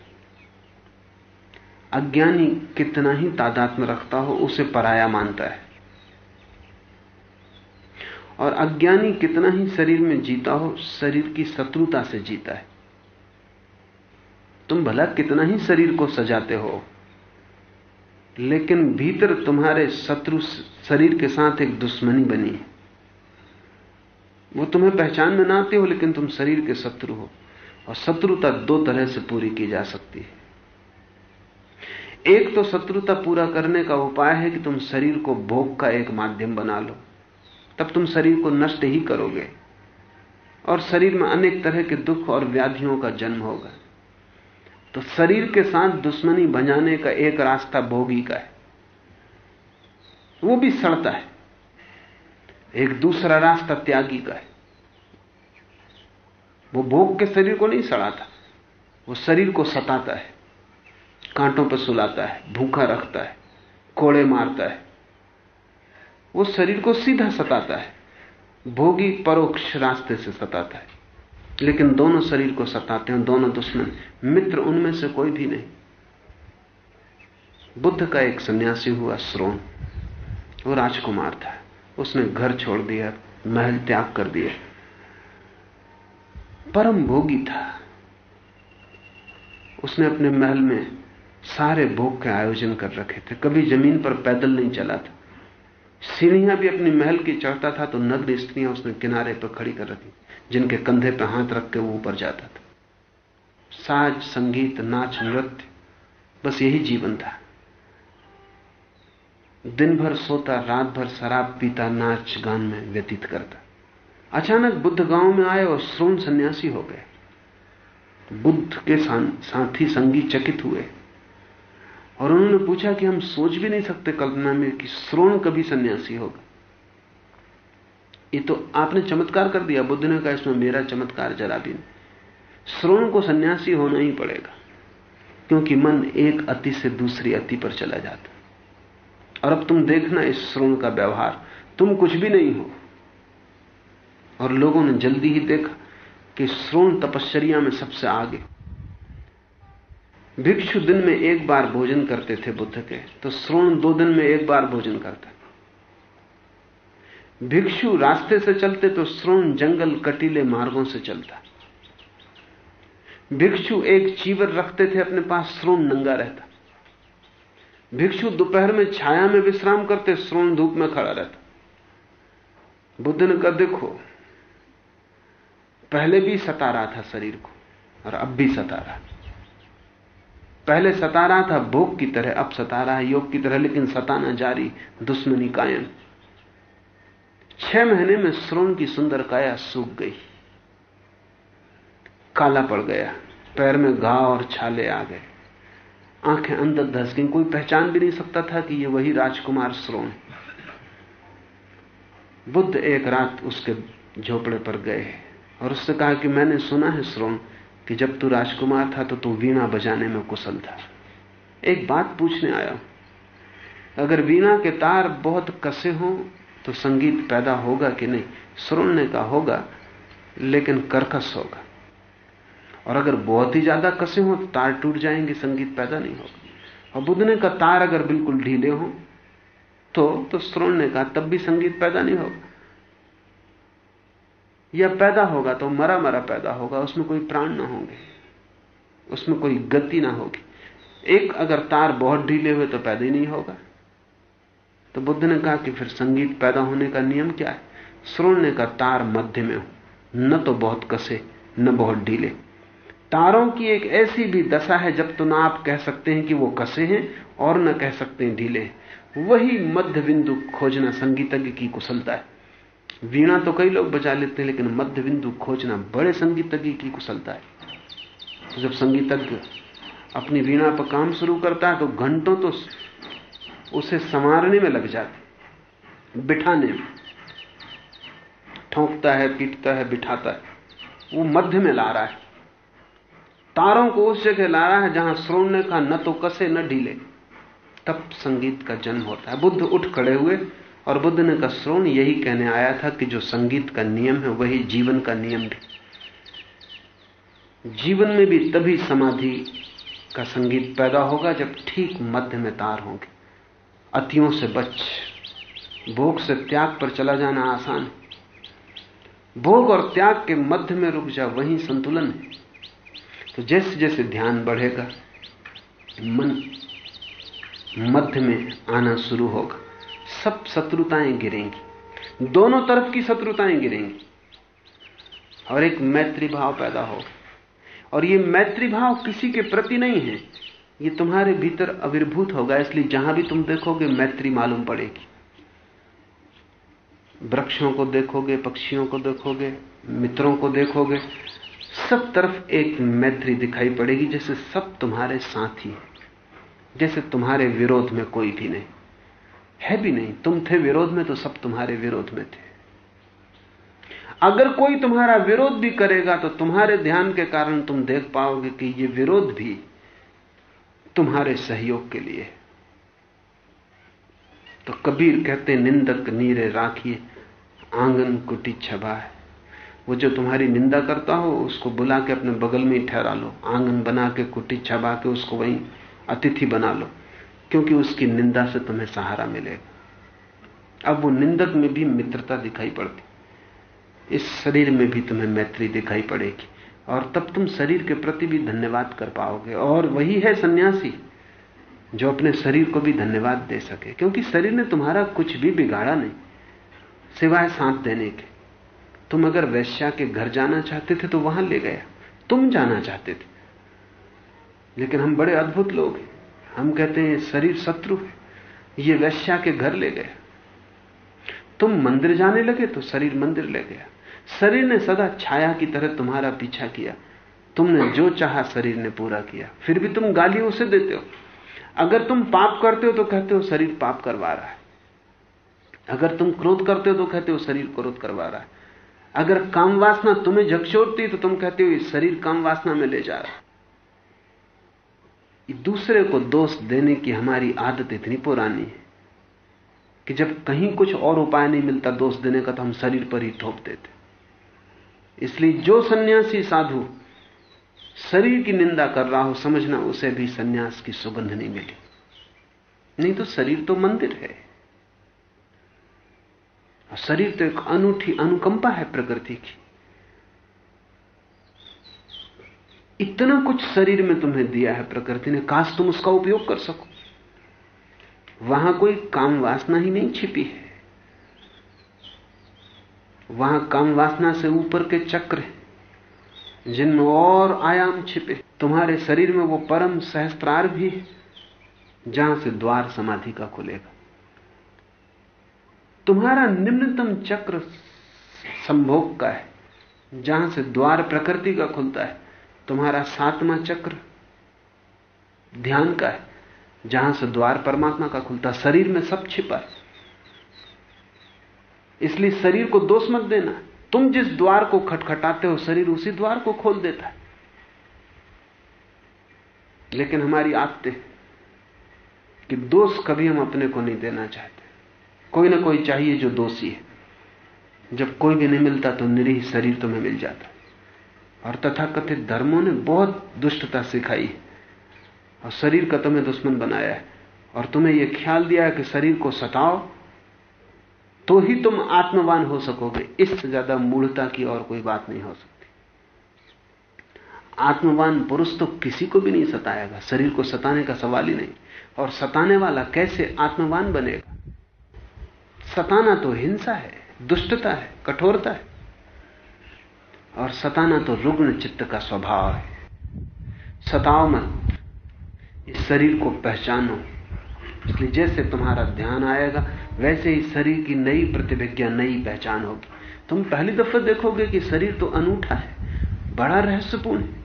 C: अज्ञानी कितना ही तादाद में रखता हो, उसे पराया मानता है। और अज्ञानी कितना ही शरीर में जीता हो, शरीर की शत्रुता से जीता है। तुम भला कितना ही शरीर को सजाते हो, लेकिन भीतर तुम्हारे शत्रु शरीर के साथ एक दुश्मनी बनी है। वो तुम्हें पहचान में ना आती हो, लेकिन तुम शरीर के शत्रु हो, और शत्रुता दो तरह से पूरी की जा सकती है। एक तो शत्रुता पूरा करने का उपाय है कि तुम शरीर को भोग का एक माध्यम बना लो। तब तुम शरीर को नष्ट ही करोगे। और शरीर में अनेक तरह के दुख और व्याधियों का जन्म होगा। तो शरीर के साथ दुश्मनी बजाने का एक रास्ता भोगी का है। वो भी सड़ता है। एक दूसरा रास्ता त्यागी का है। वो भोग के शरीर को नहीं सड़ाता, वो शरीर को सताता है। कांटों पर सुलाता है, भूखा रखता है, कोड़े मारता है। वो शरीर को सीधा सताता है, भोगी परोक्ष रास्ते से सताता है। लेकिन दोनों शरीर को सताते हैं दोनों दुश्मन मित्र उनमें से कोई भी नहीं। बुद्ध का एक सन्यासी हुआ, श्रोण। वो राजकुमार था। उसने घर छोड़ दिया, महल त्याग कर दिया। परम भोगी था। उसने अपने महल में सारे भोग के आयोजन कर रखे थे। कभी ज़मीन पर पैदल नहीं चला था। सीढ़ियाँ भी अपनी महल की चढ़ता था तो नग्न स्त्रियाँ उसने किनारे पर खड़ी कर रखी, जिनके कंधे पर हाथ रख के वो ऊपर जाता था। साज, संगीत, नाच, नृत्य, बस यही जीवन था। दिन भर सोता रात भर शराब पीता, नाच, गान में व्यतीत करता। अचानक बुद्ध गाँव में आए और श्रोण सन्यासी हो गए। बुद्ध के साथी संगी चकित हुए। और उन्होंने पूछा कि हम सोच भी नहीं सकते कल्पना में कि श्रोण कभी सन्यासी होगा। ये तो आपने चमत्कार कर दिया, बुद्ध ने कहा, इसमें मेरा चमत्कार जरा भी नहीं। श्रोण को सन्यासी होना ही पड़ेगा, क्योंकि मन एक अति से दूसरी अति पर चला जाता और अब तुम देखना इस श्रोण का व्यवहार, तुम कुछ भी नहीं हो। और लोगों ने जल्दी ही देखा कि श्रोण तपश्चर्या में सबसे आगे भिक्षु दिन में एक बार भोजन करते थे बुद्ध के तो श्रोण दो दिन में एक बार भोजन करता। भिक्षु रास्ते से चलते तो श्रोण जंगल कटीले मार्गों से चलता। भिक्षु एक चीवर रखते थे अपने पास श्रोण नंगा रहता। भिक्षु दोपहर में छाया में विश्राम करते श्रोण धूप में खड़ा रहता। बुद्ध ने कहा, देखो, पहले भी सता रहा था शरीर को, और अब भी सता रहा पहले सता रहा था, भोग की तरह, अब सता रहा है, योग की तरह, लेकिन सताना जारी, दुश्मनी कायम। छह महीने में श्रोण की सुंदर काया सूख गई। काला पड़ गया, पैर में घाव और छाले आ गए। आँखें अंदर धस गई, कोई पहचान भी नहीं सकता था कि ये वही राजकुमार श्रोण बुद्ध एक रात उसके झोपड़े पर गए और उससे कहा कि मैंने सुना है श्रोण कि जब तू राजकुमार था तो तू वीणा बजाने में कुशल था। एक बात पूछने आया अगर वीणा के तार बहुत कसे हों तो संगीत पैदा होगा कि नहीं? श्रोण का होगा, लेकिन कर्कश होगा। और अगर बहुत ही ज़्यादा कसे हो तो तार टूट जाएँगे, संगीत पैदा नहीं होगा। और बुधने का तार अगर बिल्कुल ढीले हो तो तो श्रोण ने कहा तब भी संगीत पैदा नहीं होगा। या पैदा होगा तो मरा मरा पैदा होगा, उसमें कोई प्राण ना होंगे, उसमें कोई गति ना होगी। एक अगर तार बहुत ढीले हुए तो पैदा ही नहीं होगा। तो बुद्ध ने कहा कि फिर संगीत पैदा होने का नियम क्या है? श्रोण का तार मध्य में हो, न तो बहुत कसे, न बहुत ढीले। तारों की एक ऐसी भी दशा है, जब तो ना आप कह सकते हैं कि वो कसे हैं और न कह सकते हैं ढीले वही मध्य बिंदु खोजना संगीतज्ञ की कुशलता है। वीणा तो कई लोग बजा लेते हैं, लेकिन मध्य बिंदु खोजना बड़े संगीतज्ञ की कुशलता है। तो जब संगीतज्ञ अपनी वीणा पर काम शुरू करता है तो घंटों तो उसे संवारने में लग जाते बिठाने में। ठोंकता है, पीटता है, बिठाता है। वो मध्य में ला रहा है। तारों को उस जगह ला रहा है जहाँ श्रोण का न तो कसे, न ढीले। तब संगीत का जन्म होता है। बुद्ध उठ खड़े हुए और बुद्ध ने कहा, श्रोण, यही कहने आया था कि जो संगीत का नियम है, वही जीवन का नियम भी। जीवन में भी तभी समाधि का संगीत पैदा होगा जब ठीक मध्य में तार होंगे। अतियों से बच, भोग से त्याग पर चला जाना आसान है। भोग और त्याग के मध्य में रुक जा, वही संतुलन है। तो जैसे जैसे ध्यान बढ़ेगा, मन मध्य में आना शुरू होगा। सब शत्रुताएँ गिरेंगी। दोनों तरफ़ की शत्रुताएँ गिरेंगी। और एक मैत्री भाव पैदा होगा और ये मैत्री भाव किसी के प्रति नहीं है। ये तुम्हारे भीतर अविर्भूत होगा, इसलिए जहाँ भी तुम देखोगे, मैत्री मालूम पड़ेगी। वृक्षों को देखोगे, पक्षियों को देखोगे, मित्रों को देखोगे, सब तरफ़ एक मैत्री दिखाई पड़ेगी, जैसे सब तुम्हारे साथी हैं, जैसे तुम्हारे विरोध में कोई भी नहीं। है भी नहीं। तुम थे विरोध में तो सब तुम्हारे विरोध में थे। अगर कोई तुम्हारा विरोध भी करेगा तो तुम्हारे ध्यान के कारण तुम देख पाओगे कि यह विरोध भी तुम्हारे सहयोग के लिए तो कबीर कहते, निंदक नीरे राखिए, आँगन कुटी छबा है वो जो तुम्हारी निंदा करता हो, उसको बुला के अपने बगल में ही ठहरा लो। आँगन बना के कुटी छबा के उसको वहीं अतिथि बना लो। क्योंकि उसकी निंदा से तुम्हें सहारा मिलेगा अब वो निंदक में भी मित्रता दिखाई पड़ती। इस शरीर में भी तुम्हें मैत्री दिखाई पड़ेगी। और तब तुम शरीर के प्रति भी धन्यवाद कर पाओगे। और वही है सन्यासी, जो अपने शरीर को भी धन्यवाद दे सके। क्योंकि शरीर ने तुम्हारा कुछ भी बिगाड़ा नहीं, सिवाय सांस देने के। तुम अगर वैश्या के घर जाना चाहते थे तो वहाँ ले गया। तुम जाना चाहते थे। लेकिन हम बड़े अद्भुत लोग हैं। हम कहते हैं, शरीर शत्रु है। ये वैश्या के घर ले गया तुम मंदिर जाने लगे तो शरीर मंदिर ले गया। शरीर ने सदा छाया की तरह तुम्हारा पीछा किया। तुमने जो चाहा शरीर ने पूरा किया। फिर भी तुम गाली उसे देते हो। अगर तुम पाप करते हो तो कहते हो, शरीर पाप करवा रहा है। अगर तुम क्रोध करते हो तो कहते हो, शरीर क्रोध करवा रहा है। अगर काम वासना तुम्हें झकझोरती तो तुम कहते हो शरीर काम वासना में ले जा रहा है। दूसरे को दोष देने की हमारी आदत इतनी पुरानी है कि जब कहीं कुछ और उपाय नहीं मिलता दोष देने का तो हम शरीर पर ही थोप देते। इसलिए जो सन्यासी साधु शरीर की निंदा कर रहा हो, समझना उसे भी सन्यास की सुगंध नहीं मिली। नहीं तो शरीर तो मंदिर है। और शरीर तो एक अनूठी अनुकंपा है प्रकृति की। इतना कुछ शरीर में तुम्हें दिया है प्रकृति ने, काश तुम उसका उपयोग कर सको। वहाँ कोई काम वासना ही नहीं छिपी है। वहाँ काम वासना से ऊपर के चक्र हैं, जिनमें और आयाम छिपे तुम्हारे शरीर में वो परम सहस्त्रार भी है, जहाँ से द्वार समाधि का खुलेगा। तुम्हारा निम्नतम चक्र संभोग का है, जहाँ से द्वार प्रकृति का खुलता है। तुम्हारा सातवां चक्र ध्यान का है। जहाँ से द्वार परमात्मा का खुलता, शरीर में सब छिपा है। इसलिए शरीर को दोष मत देना। तुम जिस द्वार को खटखटाते हो, शरीर उसी द्वार को खोल देता है। लेकिन हमारी आदतें कि दोष कभी हम अपने को नहीं देना चाहते। कोई ना कोई चाहिए जो दोषी है। जब कोई भी नहीं मिलता तो निरीह शरीर तुम्हें मिल जाता। और तथाकथित धर्मों ने बहुत दुष्टता सिखाई और शरीर का तुम्हें दुश्मन बनाया है। और तुम्हें यह ख्याल दिया है कि शरीर को सताओ तो ही तुम आत्मवान हो सकोगे। इससे ज़्यादा मूढ़ता की और कोई बात नहीं हो सकती। आत्मवान पुरुष तो किसी को भी नहीं सताएगा। शरीर को सताने का सवाल ही नहीं। और सताने वाला कैसे आत्मवान बनेगा? सताना तो हिंसा है, दुष्टता है, कठोरता है। और सताना तो रुग्ण चित्त का स्वभाव है। सताओ मत। इस शरीर को पहचानो। इसलिए जैसे तुम्हारा ध्यान आएगा, वैसे ही शरीर की नई प्रतिभिज्ञा, नई पहचान होगी। तुम पहली दफ़ा देखोगे कि शरीर तो अनूठा है, बड़ा रहस्यपूर्ण है।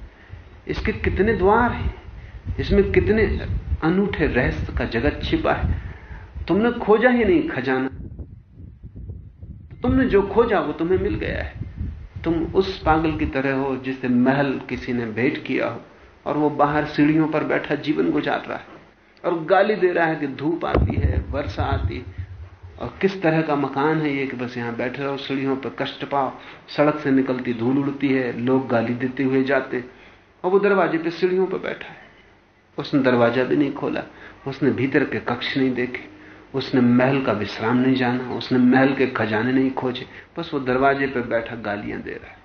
C: इसके कितने द्वार हैं? इसमें कितने अनूठे रहस्य का जगत छिपा है? तुमने खोजा ही नहीं खजाना। तुमने जो खोजा, वो तुम्हें मिल गया है। तुम उस पागल की तरह हो जिसे महल किसी ने भेंट किया हो। और वो बाहर सीढ़ियों पर बैठा जीवन गुजार रहा है। और गाली दे रहा है कि धूप आती है, वर्षा आती और किस तरह का मकान है ये कि बस यहाँ बैठे रहो, सीढ़ियों पर कष्ट पाओ। सड़क से निकलती धूल उड़ती है, लोग गाली देते हुए जाते और वो दरवाजे पे सीढ़ियों पर बैठा है। उसने दरवाज़ा भी नहीं खोला, उसने भीतर के कक्ष नहीं देखे। उसने महल का विश्राम नहीं जाना, उसने महल के खजाने नहीं खोजे, बस वो दरवाजे पर बैठा गालियाँ दे रहा है।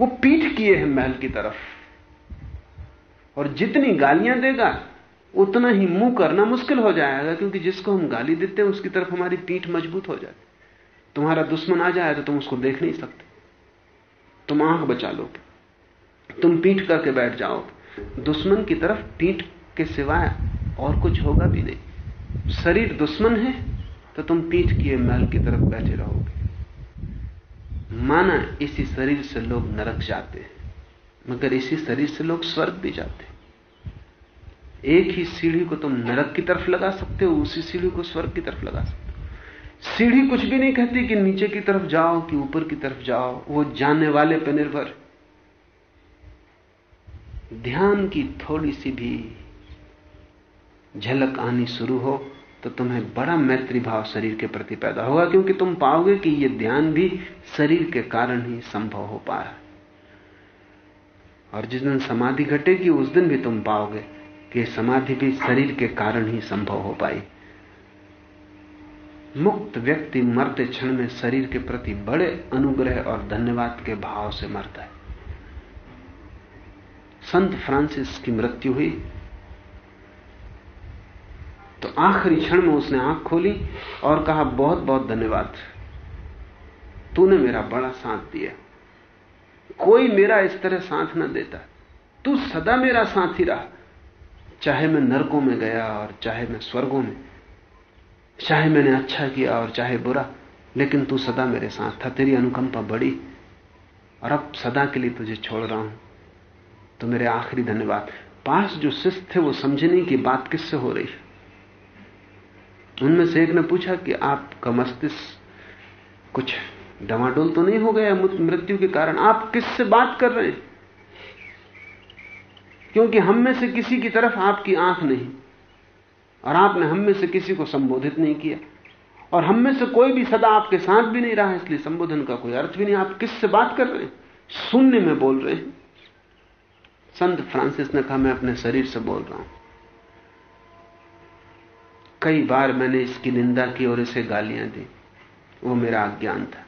C: वो पीठ किए हैं महल की तरफ़। और जितनी गालियाँ देगा, उतना ही मुँह करना मुश्किल हो जाएगा, क्योंकि जिसको हम गाली देते हैं, उसकी तरफ़ हमारी पीठ मज़बूत हो जाती तुम्हारा दुश्मन आ जाए तो तुम उसको देख नहीं सकते। तुम आँख बचा लोगे। तुम पीठ करके बैठ जाओगे। दुश्मन की तरफ़ पीठ के सिवाय और कुछ होगा भी नहीं। शरीर दुश्मन है तो तुम पीठ किए महल की तरफ़ बैठे रहोगे। माना इसी शरीर से लोग नरक जाते हैं, मगर इसी शरीर से लोग स्वर्ग भी जाते हैं। एक ही सीढ़ी को तुम नरक की तरफ़ लगा सकते हो, उसी सीढ़ी को स्वर्ग की तरफ़ लगा सकते हो। सीढ़ी कुछ भी नहीं कहती कि नीचे की तरफ़ जाओ, कि ऊपर की तरफ़ जाओ, वो जानने वाले पर निर्भर। ध्यान की थोड़ी सी भी झलक आनी शुरू हो तो तुम्हें बड़ा मैत्री भाव शरीर के प्रति पैदा होगा, क्योंकि तुम पाओगे कि यह ध्यान भी शरीर के कारण ही संभव हो पा रहा है। और जिस दिन समाधि घटेगी, उस दिन भी तुम पाओगे कि समाधि भी शरीर के कारण ही संभव हो पाई। मुक्त व्यक्ति मरते क्षण में शरीर के प्रति बड़े अनुग्रह और धन्यवाद के भाव से मरता है। संत फ्रांसिस की मृत्यु हुई तो आखिरी क्षण में उसने आँख खोली और कहा, बहुत बहुत धन्यवाद। तूने मेरा बड़ा साथ दिया। कोई मेरा इस तरह साथ ना देता। तू सदा मेरा साथ ही रहा। चाहे मैं नरकों में गया और चाहे मैं स्वर्गों में, चाहे मैंने अच्छा किया और चाहे बुरा, लेकिन तू सदा मेरे साथ था। तेरी अनुकंपा बड़ी और अब सदा के लिए तुझे छोड़ रहा हूँ। तो मेरे आखिरी धन्यवाद। पास जो शिष्य थे, वो समझने की बात किससे हो रही उनमें से एक ने पूछा कि आपका मस्तिष्क कुछ डवाडोल तो नहीं हो गया मृत्यु के कारण आप किससे बात कर रहे हैं? क्योंकि हम में से किसी की तरफ़ आपकी आँख नहीं और आपने हम में से किसी को संबोधित नहीं किया। और हम में से कोई भी सदा आपके साथ भी नहीं रहा इसलिए संबोधन का कोई अर्थ भी नहीं। आप किससे बात कर रहे हैं? शून्य में बोल रहे हैं। संत फ्रांसिस ने कहा, मैं अपने शरीर से बोल रहा हूँ। कई बार मैंने इसकी निंदा की और इसे गालियाँ दी। वो मेरा अज्ञान था।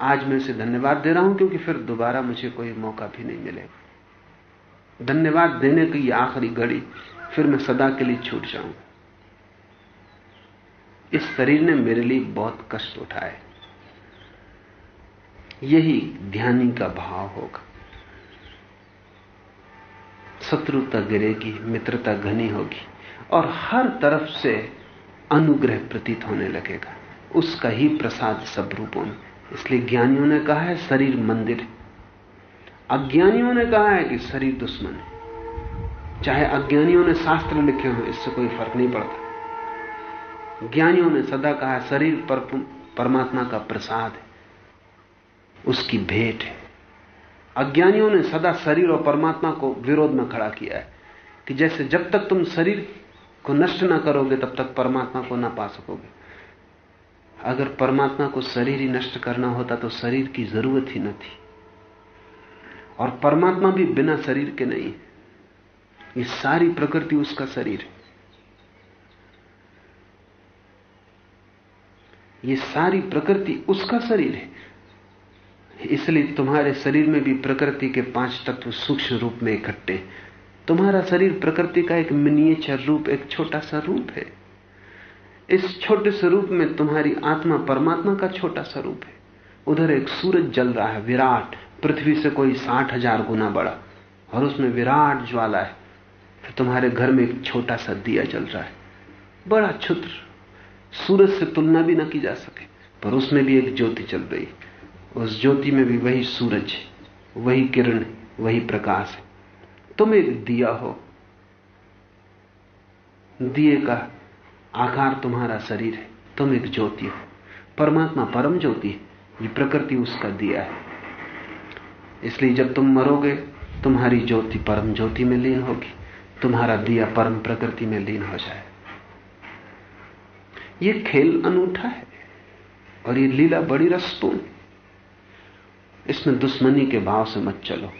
C: आज मैं उसे धन्यवाद दे रहा हूँ क्योंकि फिर दोबारा मुझे कोई मौका भी नहीं मिलेगा। धन्यवाद देने की आखिरी घड़ी फिर मैं सदा के लिए छूट जाऊँगा। इस शरीर ने मेरे लिए बहुत कष्ट उठाए। यही ध्यानी का भाव होगा। शत्रुता गिरेगी, मित्रता घनी होगी और हर तरफ़ से अनुग्रह प्रतीत होने लगेगा। उसका ही प्रसाद सब रूपों में। इसलिए ज्ञानियों ने कहा है, शरीर मंदिर अज्ञानियों ने कहा है कि शरीर दुश्मन है। चाहे अज्ञानियों ने शास्त्र लिखे हो, इससे कोई फ़र्क नहीं पड़ता। ज्ञानियों ने सदा कहा है, शरीर पर परमात्मा का प्रसाद है। उसकी भेंट है। अज्ञानियों ने सदा शरीर और परमात्मा को विरोध में खड़ा किया है कि जैसे जब तक तुम शरीर को नष्ट ना करोगे, तब तक परमात्मा को ना पा सकोगे। अगर परमात्मा को शरीर ही नष्ट करना होता तो शरीर की ज़रूरत ही न थी। और परमात्मा भी बिना शरीर के नहीं ये सारी प्रकृति उसका शरीर है। ये सारी प्रकृति उसका शरीर है। इसलिए तुम्हारे शरीर में भी प्रकृति के पाँच तत्व सूक्ष्म रूप में इकट्ठे तुम्हारा शरीर प्रकृति का एक मिनिएचर रूप, एक छोटा सा रूप है। इस छोटे से रूप में तुम्हारी आत्मा परमात्मा का छोटा सा रूप है। उधर एक सूरज जल रहा है, विराट। पृथ्वी से कोई साठ हज़ार गुना बड़ा और उसमें विराट ज्वाला है। तुम्हारे घर में एक छोटा सा दिया जल रहा है। बड़ा क्षुद्र। सूरज से तुलना भी ना की जा सके, पर उसमें भी एक ज्योति चल रही है। उस ज्योति में भी वही सूरज है, वही किरण है, वही प्रकाश है। तुम एक दिया हो। दिए का आकार तुम्हारा शरीर है, तुम एक ज्योति हो। परमात्मा परम ज्योति है, ये प्रकृति उसका दिया है। इसलिए जब तुम मरोगे, तुम्हारी ज्योति परम ज्योति में लीन होगी, तुम्हारा दिया परम प्रकृति में लीन हो जाए ये खेल अनूठा है, और ये लीला बड़ी रसपूर्ण इसमें दुश्मनी के भाव से मत चलो।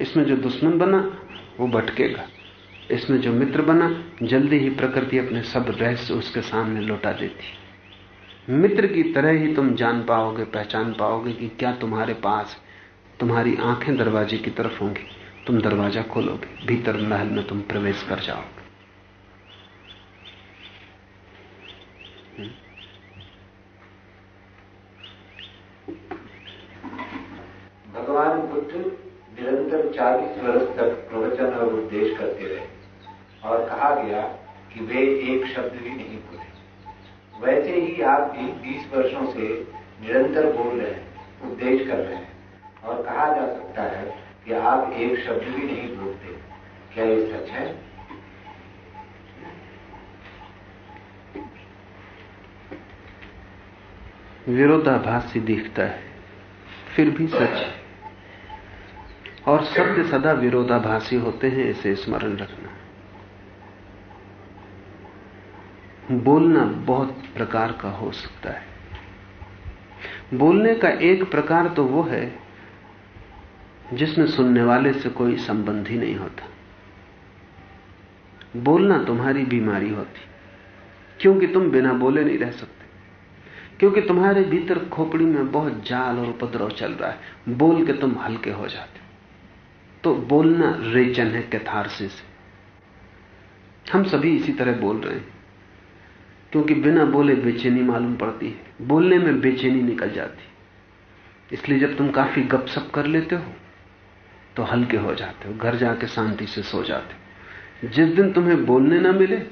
C: इसमें जो दुश्मन बना, वो भटकेगा। इसमें जो मित्र बना, जल्दी ही प्रकृति अपने सब रहस्य उसके सामने लौटा देती। मित्र की तरह ही तुम जान पाओगे, पहचान पाओगे कि क्या तुम्हारे पास, तुम्हारी आँखें दरवाजे की तरफ़ होंगी। तुम दरवाज़ा खोलोगे, भीतर महल में तुम प्रवेश कर जाओगे।
B: भगवान बुद्ध निरंतर 40 वर्ष तक प्रवचन और उपदेश करते रहे और कहा गया कि वे एक शब्द भी नहीं बोले। वैसे ही आप भी 20 वर्षों से निरंतर बोल रहे हैं, उपदेश कर रहे हैं और कहा जा सकता है कि आप एक शब्द भी नहीं बोलते। क्या ये सच है?
C: विरोधाभासी दिखता है, फिर भी सच है। और सत्य सदा विरोधाभासी होते हैं, इसे स्मरण रखना बोलना बहुत प्रकार का हो सकता है। बोलने का एक प्रकार तो वो है, जिसमें सुनने वाले से कोई संबंध ही नहीं होता। बोलना तुम्हारी बीमारी होती, क्योंकि तुम बिना बोले नहीं रह सकते। क्योंकि तुम्हारे भीतर खोपड़ी में बहुत जाल और उपद्रव चल रहा है, बोल के तुम हल्के हो जाते तो बोलना रेचन है कैथारसिस। से हम सभी इसी तरह बोल रहे हैं। क्योंकि बिना बोले बेचैनी मालूम पड़ती है। बोलने में बेचैनी निकल जाती। इसलिए जब तुम काफ़ी गपशप कर लेते हो तो हल्के हो जाते हो, घर जाके शांति से सो जाते हो। जिस दिन तुम्हें बोलने ना मिले,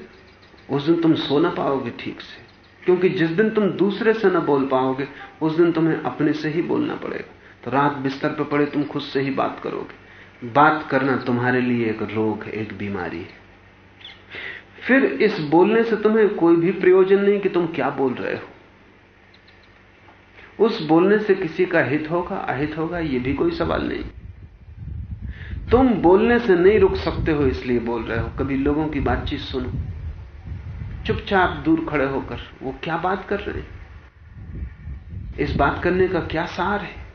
C: उस दिन तुम सो ना पाओगे ठीक से। क्योंकि जिस दिन तुम दूसरे से ना बोल पाओगे, उस दिन तुम्हें अपने से ही बोलना पड़ेगा। तो रात बिस्तर पर पड़े, तुम खुद से ही बात करोगे। बात करना तुम्हारे लिए एक रोग है एक बीमारी है। फिर इस बोलने से तुम्हें कोई भी प्रयोजन नहीं कि तुम क्या बोल रहे हो। उस बोलने से किसी का हित होगा, अहित होगा यह भी कोई सवाल नहीं। तुम बोलने से नहीं रुक सकते हो, इसलिए बोल रहे हो। कभी लोगों की बातचीत सुनो। चुपचाप दूर खड़े होकर, वो क्या बात कर रहे हैं? इस बात करने का क्या सार है?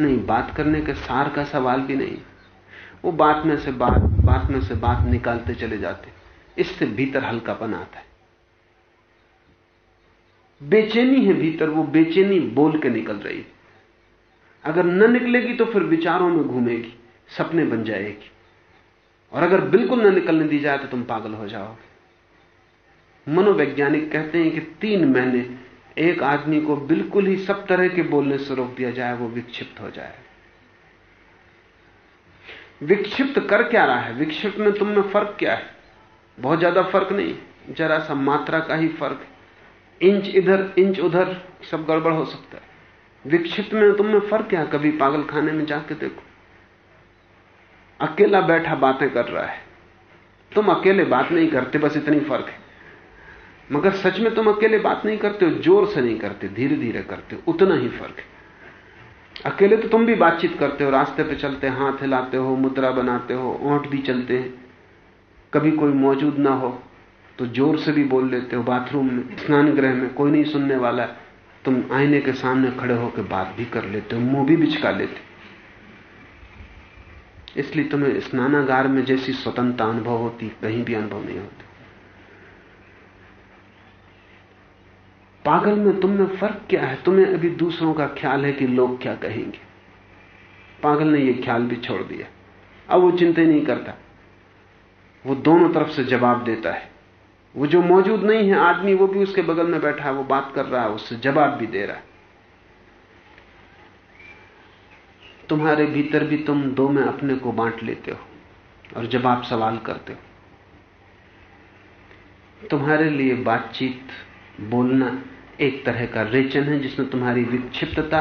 C: नहीं, बात करने के सार का सवाल भी नहीं। वो बात में से बात बात में से बात निकालते चले जाते। इससे भीतर हल्कापन आता है। बेचैनी है भीतर, वो बेचैनी बोल के निकल रही है। अगर न निकलेगी तो फिर विचारों में घूमेगी, सपने बन जाएगी। और अगर बिल्कुल न निकलने दी जाए तो तुम पागल हो जाओगे। मनोवैज्ञानिक कहते हैं कि तीन महीने एक आदमी को बिल्कुल ही सब तरह के बोलने से रोक दिया जाए, वो विक्षिप्त हो जाए। विक्षिप्त कर क्या रहा है? विक्षिप्त में तुम में फ़र्क क्या है? बहुत ज़्यादा फ़र्क नहीं, जरा सा मात्रा का ही फ़र्क इंच इधर, इंच उधर, सब गड़बड़ हो सकता है। विक्षिप्त में तुम में फ़र्क क्या है? कभी पागल खाने में जाके देखो। अकेला बैठा बातें कर रहा है। तुम अकेले बात नहीं करते, बस इतनी फ़र्क है। मगर सच में तुम अकेले बात नहीं करते हो, ज़ोर से नहीं करते धीरे धीरे करते हो, उतना ही फ़र्क है। अकेले तो तुम भी बातचीत करते हो, रास्ते पे चलते हाथ हिलाते हो, मुद्रा बनाते हो, ओंठ भी चलते हैं। कभी कोई मौजूद ना हो तो ज़ोर से भी बोल लेते हो, बाथरूम में, स्नान गृह में, कोई नहीं सुनने वाला तुम आईने के सामने खड़े होकर बात भी कर लेते हो, मुँह भी बिचका लेते इसलिए तुम्हें स्नानागार में जैसी स्वतंत्रता अनुभव होती, कहीं भी अनुभव नहीं होती। पागल में तुम में फ़र्क क्या है? तुम्हें अभी दूसरों का ख्याल है कि लोग क्या कहेंगे। पागल ने यह ख्याल भी छोड़ दिया। अब वो चिंता नहीं करता। वो दोनों तरफ़ से जवाब देता है। वो जो मौजूद नहीं है आदमी, वो भी उसके बगल में बैठा है, वो बात कर रहा है, उससे जवाब भी दे रहा है। तुम्हारे भीतर भी तुम दो में अपने को बांट लेते हो और जवाब सवाल करते हो। तुम्हारे लिए बातचीत बोलना एक तरह का रेचन है जिसमें तुम्हारी विक्षिप्तता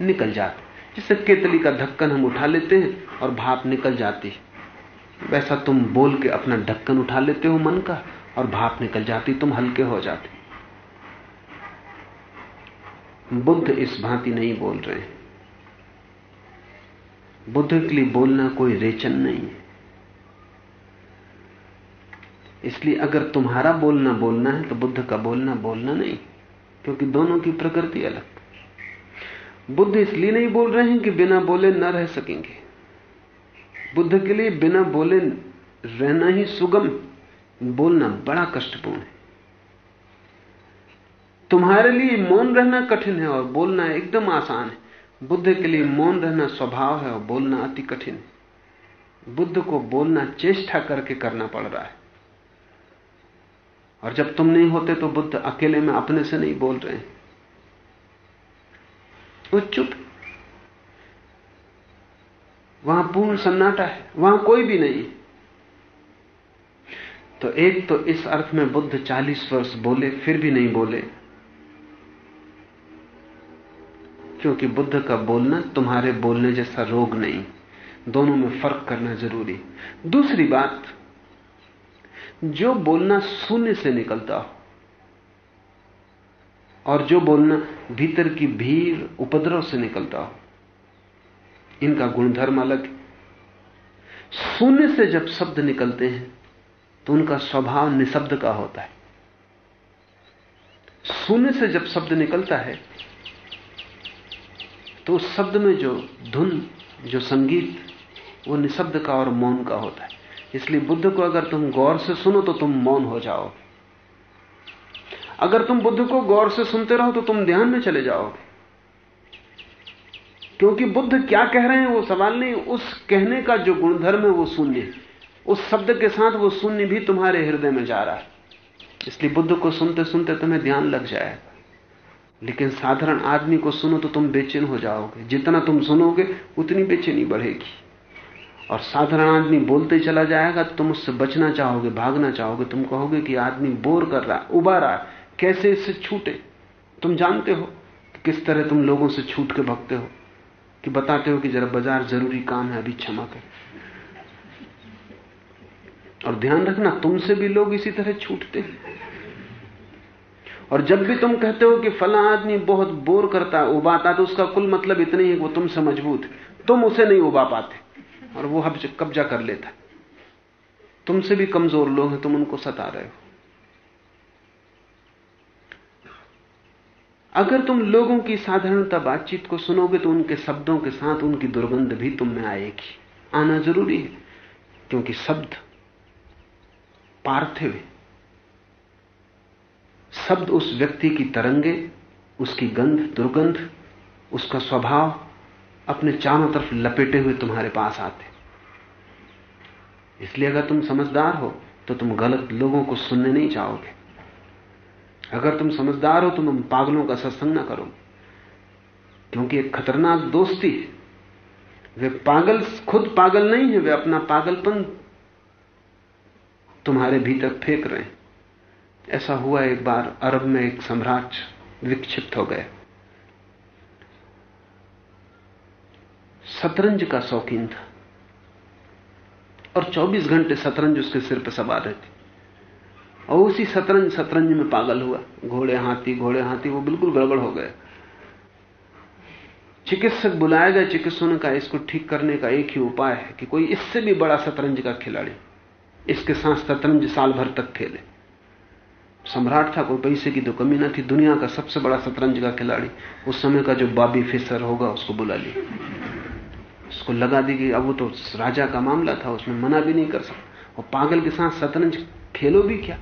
C: निकल जाती जिससे केतली का ढक्कन हम उठा लेते हैं और भाप निकल जाती है। वैसा तुम बोल के अपना ढक्कन उठा लेते हो मन का और भाप निकल जाती, तुम हल्के हो जाते बुद्ध इस भांति नहीं बोल रहे बुद्ध के लिए बोलना कोई रेचन नहीं है। इसलिए अगर तुम्हारा बोलना बोलना है तो बुद्ध का बोलना बोलना नहीं, क्योंकि दोनों की प्रकृति अलग। बुद्ध इसलिए नहीं बोल रहे हैं कि बिना बोले न रह सकेंगे। बुद्ध के लिए बिना बोले रहना ही सुगम, बोलना बड़ा कष्टपूर्ण है। तुम्हारे लिए मौन रहना कठिन है और बोलना एकदम आसान है। बुद्ध के लिए मौन रहना स्वभाव है और बोलना अति कठिन है। बुद्ध को बोलना चेष्टा करके करना पड़ रहा है। और जब तुम नहीं होते तो बुद्ध अकेले में अपने से नहीं बोल रहे। वो चुप। वहाँ पूर्ण सन्नाटा है, वहाँ कोई भी नहीं। तो एक तो इस अर्थ में बुद्ध 40 वर्ष बोले, फिर भी नहीं बोले। क्योंकि बुद्ध का बोलना तुम्हारे बोलने जैसा रोग नहीं। दोनों में फ़र्क करना ज़रूरी। दूसरी बात जो बोलना शून्य से निकलता हो और जो बोलना भीतर की भीड़, उपद्रव से निकलता हो, इनका गुणधर्म अलग है। शून्य से जब शब्द निकलते हैं तो उनका स्वभाव निशब्द का होता है। शून्य से जब शब्द निकलता है तो उस शब्द में जो धुन, जो संगीत, वो निशब्द का और मौन का होता है। इसलिए बुद्ध को अगर तुम गौर से सुनो तो तुम मौन हो जाओगे अगर तुम बुद्ध को गौर से सुनते रहो तो तुम ध्यान में चले जाओगे क्योंकि बुद्ध क्या कह रहे हैं वो सवाल नहीं, उस कहने का जो गुणधर्म है वो शून्य। उस शब्द के साथ वो शून्य भी तुम्हारे हृदय में जा रहा है। इसलिए बुद्ध को सुनते सुनते तुम्हें ध्यान लग जाएगा। लेकिन साधारण आदमी को सुनो तो तुम बेचैन हो जाओगे। जितना तुम सुनोगे, उतनी बेचैनी बढ़ेगी। और साधारण आदमी बोलते चला जाएगा, तुम उससे बचना चाहोगे, भागना चाहोगे, तुम कहोगे कि आदमी बोर कर रहा है, उबा रहा है, कैसे इससे छूटे? तुम जानते हो कि किस तरह तुम लोगों से छूट के भगते हो, कि बताते हो कि जरा बाज़ार ज़रूरी काम है, अभी क्षमा कर। और ध्यान रखना, तुमसे भी लोग इसी तरह छूटते हैं। और जब भी तुम कहते हो कि फला आदमी बहुत बोर करता उबाता तो उसका कुल मतलब इतना ही है वो तुमसे मज़बूत तुम उसे नहीं उबा पाते। और वो हब कब्जा कर लेता तुमसे भी कमज़ोर लोग हैं, तुम उनको सता रहे हो। अगर तुम लोगों की साधारणता बातचीत को सुनोगे तो उनके शब्दों के साथ उनकी दुर्गंध भी तुम में आएगी। आना ज़रूरी है, क्योंकि शब्द पार्थिव है। शब्द उस व्यक्ति की तरंगे, उसकी गंध, दुर्गंध, उसका स्वभाव अपने चारों तरफ़ लपेटे हुए तुम्हारे पास आते। इसलिए अगर तुम समझदार हो तो तुम गलत लोगों को सुनने नहीं चाहोगे। अगर तुम समझदार हो तो तुम पागलों का सत्संग ना करो। क्योंकि एक खतरनाक दोस्ती है। वे पागल, खुद पागल नहीं है, वे अपना पागलपन तुम्हारे भीतर फेंक रहे हैं। ऐसा हुआ एक बार, अरब में एक सम्राट विक्षिप्त हो गया शतरंज का शौकीन था। और 24 घंटे शतरंज उसके सिर पर सवार रहती और उसी शतरंज शतरंज में पागल हुआ। घोड़े हाथी घोड़े हाथी, वो बिल्कुल गड़बड़ हो गया। चिकित्सक बुलाया गया, चिकित्सकों ने कहा, इसको ठीक करने का एक ही उपाय है कि कोई इससे भी बड़ा शतरंज का खिलाड़ी, इसके साथ शतरंज साल भर तक खेले। सम्राट था, कोई पैसे की तो कमी ना थी। दुनिया का सबसे बड़ा शतरंज का खिलाड़ी, उस समय का जो बाबी फिसर होगा, उसको बुला लिया। उसको लगा दी कि अब वो तो राजा का मामला था, उसमें मना भी नहीं कर सकता। और पागल के साथ शतरंज खेलो भी क्या?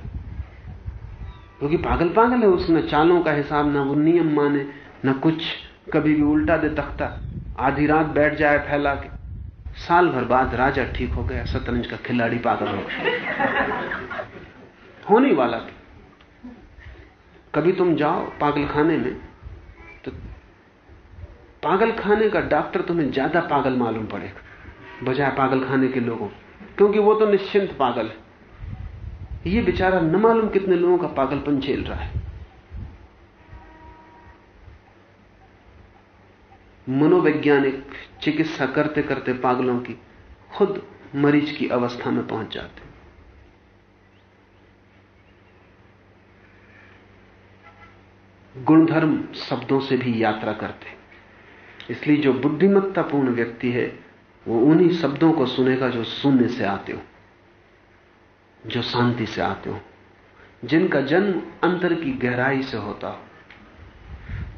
C: क्योंकि पागल पागल है, उसने चालों का हिसाब ना वो नियम माने, ना कुछ, कभी भी उल्टा दे तख्ता। आधी रात बैठ जाए फैला के। साल भर बाद राजा ठीक हो गया, शतरंज का खिलाड़ी पागल हो गया। होने वाला कभी तुम जाओ पागल खाने में पागल खाने का डॉक्टर तुम्हें ज़्यादा पागल मालूम पड़ेगा बजाय पागल खाने के लोगों, क्योंकि वो तो निश्चिंत पागल है। ये बेचारा न मालूम कितने लोगों का पागलपन झेल रहा है। मनोवैज्ञानिक चिकित्सा करते करते पागलों की खुद मरीज़ की अवस्था में पहुँच जाते गुणधर्म शब्दों से भी यात्रा करते इसलिए जो बुद्धिमत्तापूर्ण व्यक्ति है, वो उन्हीं शब्दों को सुनेगा जो शून्य से आते हो, जो शांति से आते हो, जिनका जन्म अंतर की गहराई से होता हो।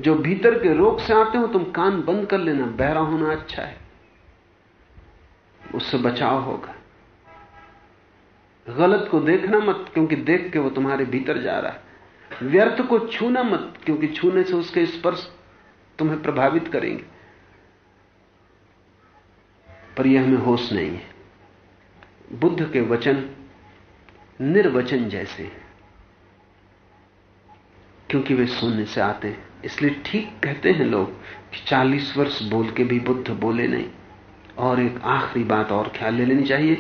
C: जो भीतर के रोग से आते हो, तुम कान बंद कर लेना, बहरा होना अच्छा है। उससे बचाव होगा। गलत को देखना मत, क्योंकि देख के वो तुम्हारे भीतर जा रहा है। व्यर्थ को छूना मत, क्योंकि छूने से उसके स्पर्श तुम्हें प्रभावित करेंगे। पर यह हमें होश नहीं है। बुद्ध के वचन निर्वचन जैसे क्योंकि वे शून्य से आते हैं। इसलिए ठीक कहते हैं लोग कि 40 वर्ष बोल के भी बुद्ध बोले नहीं। और एक आखिरी बात और ख्याल ले लेनी चाहिए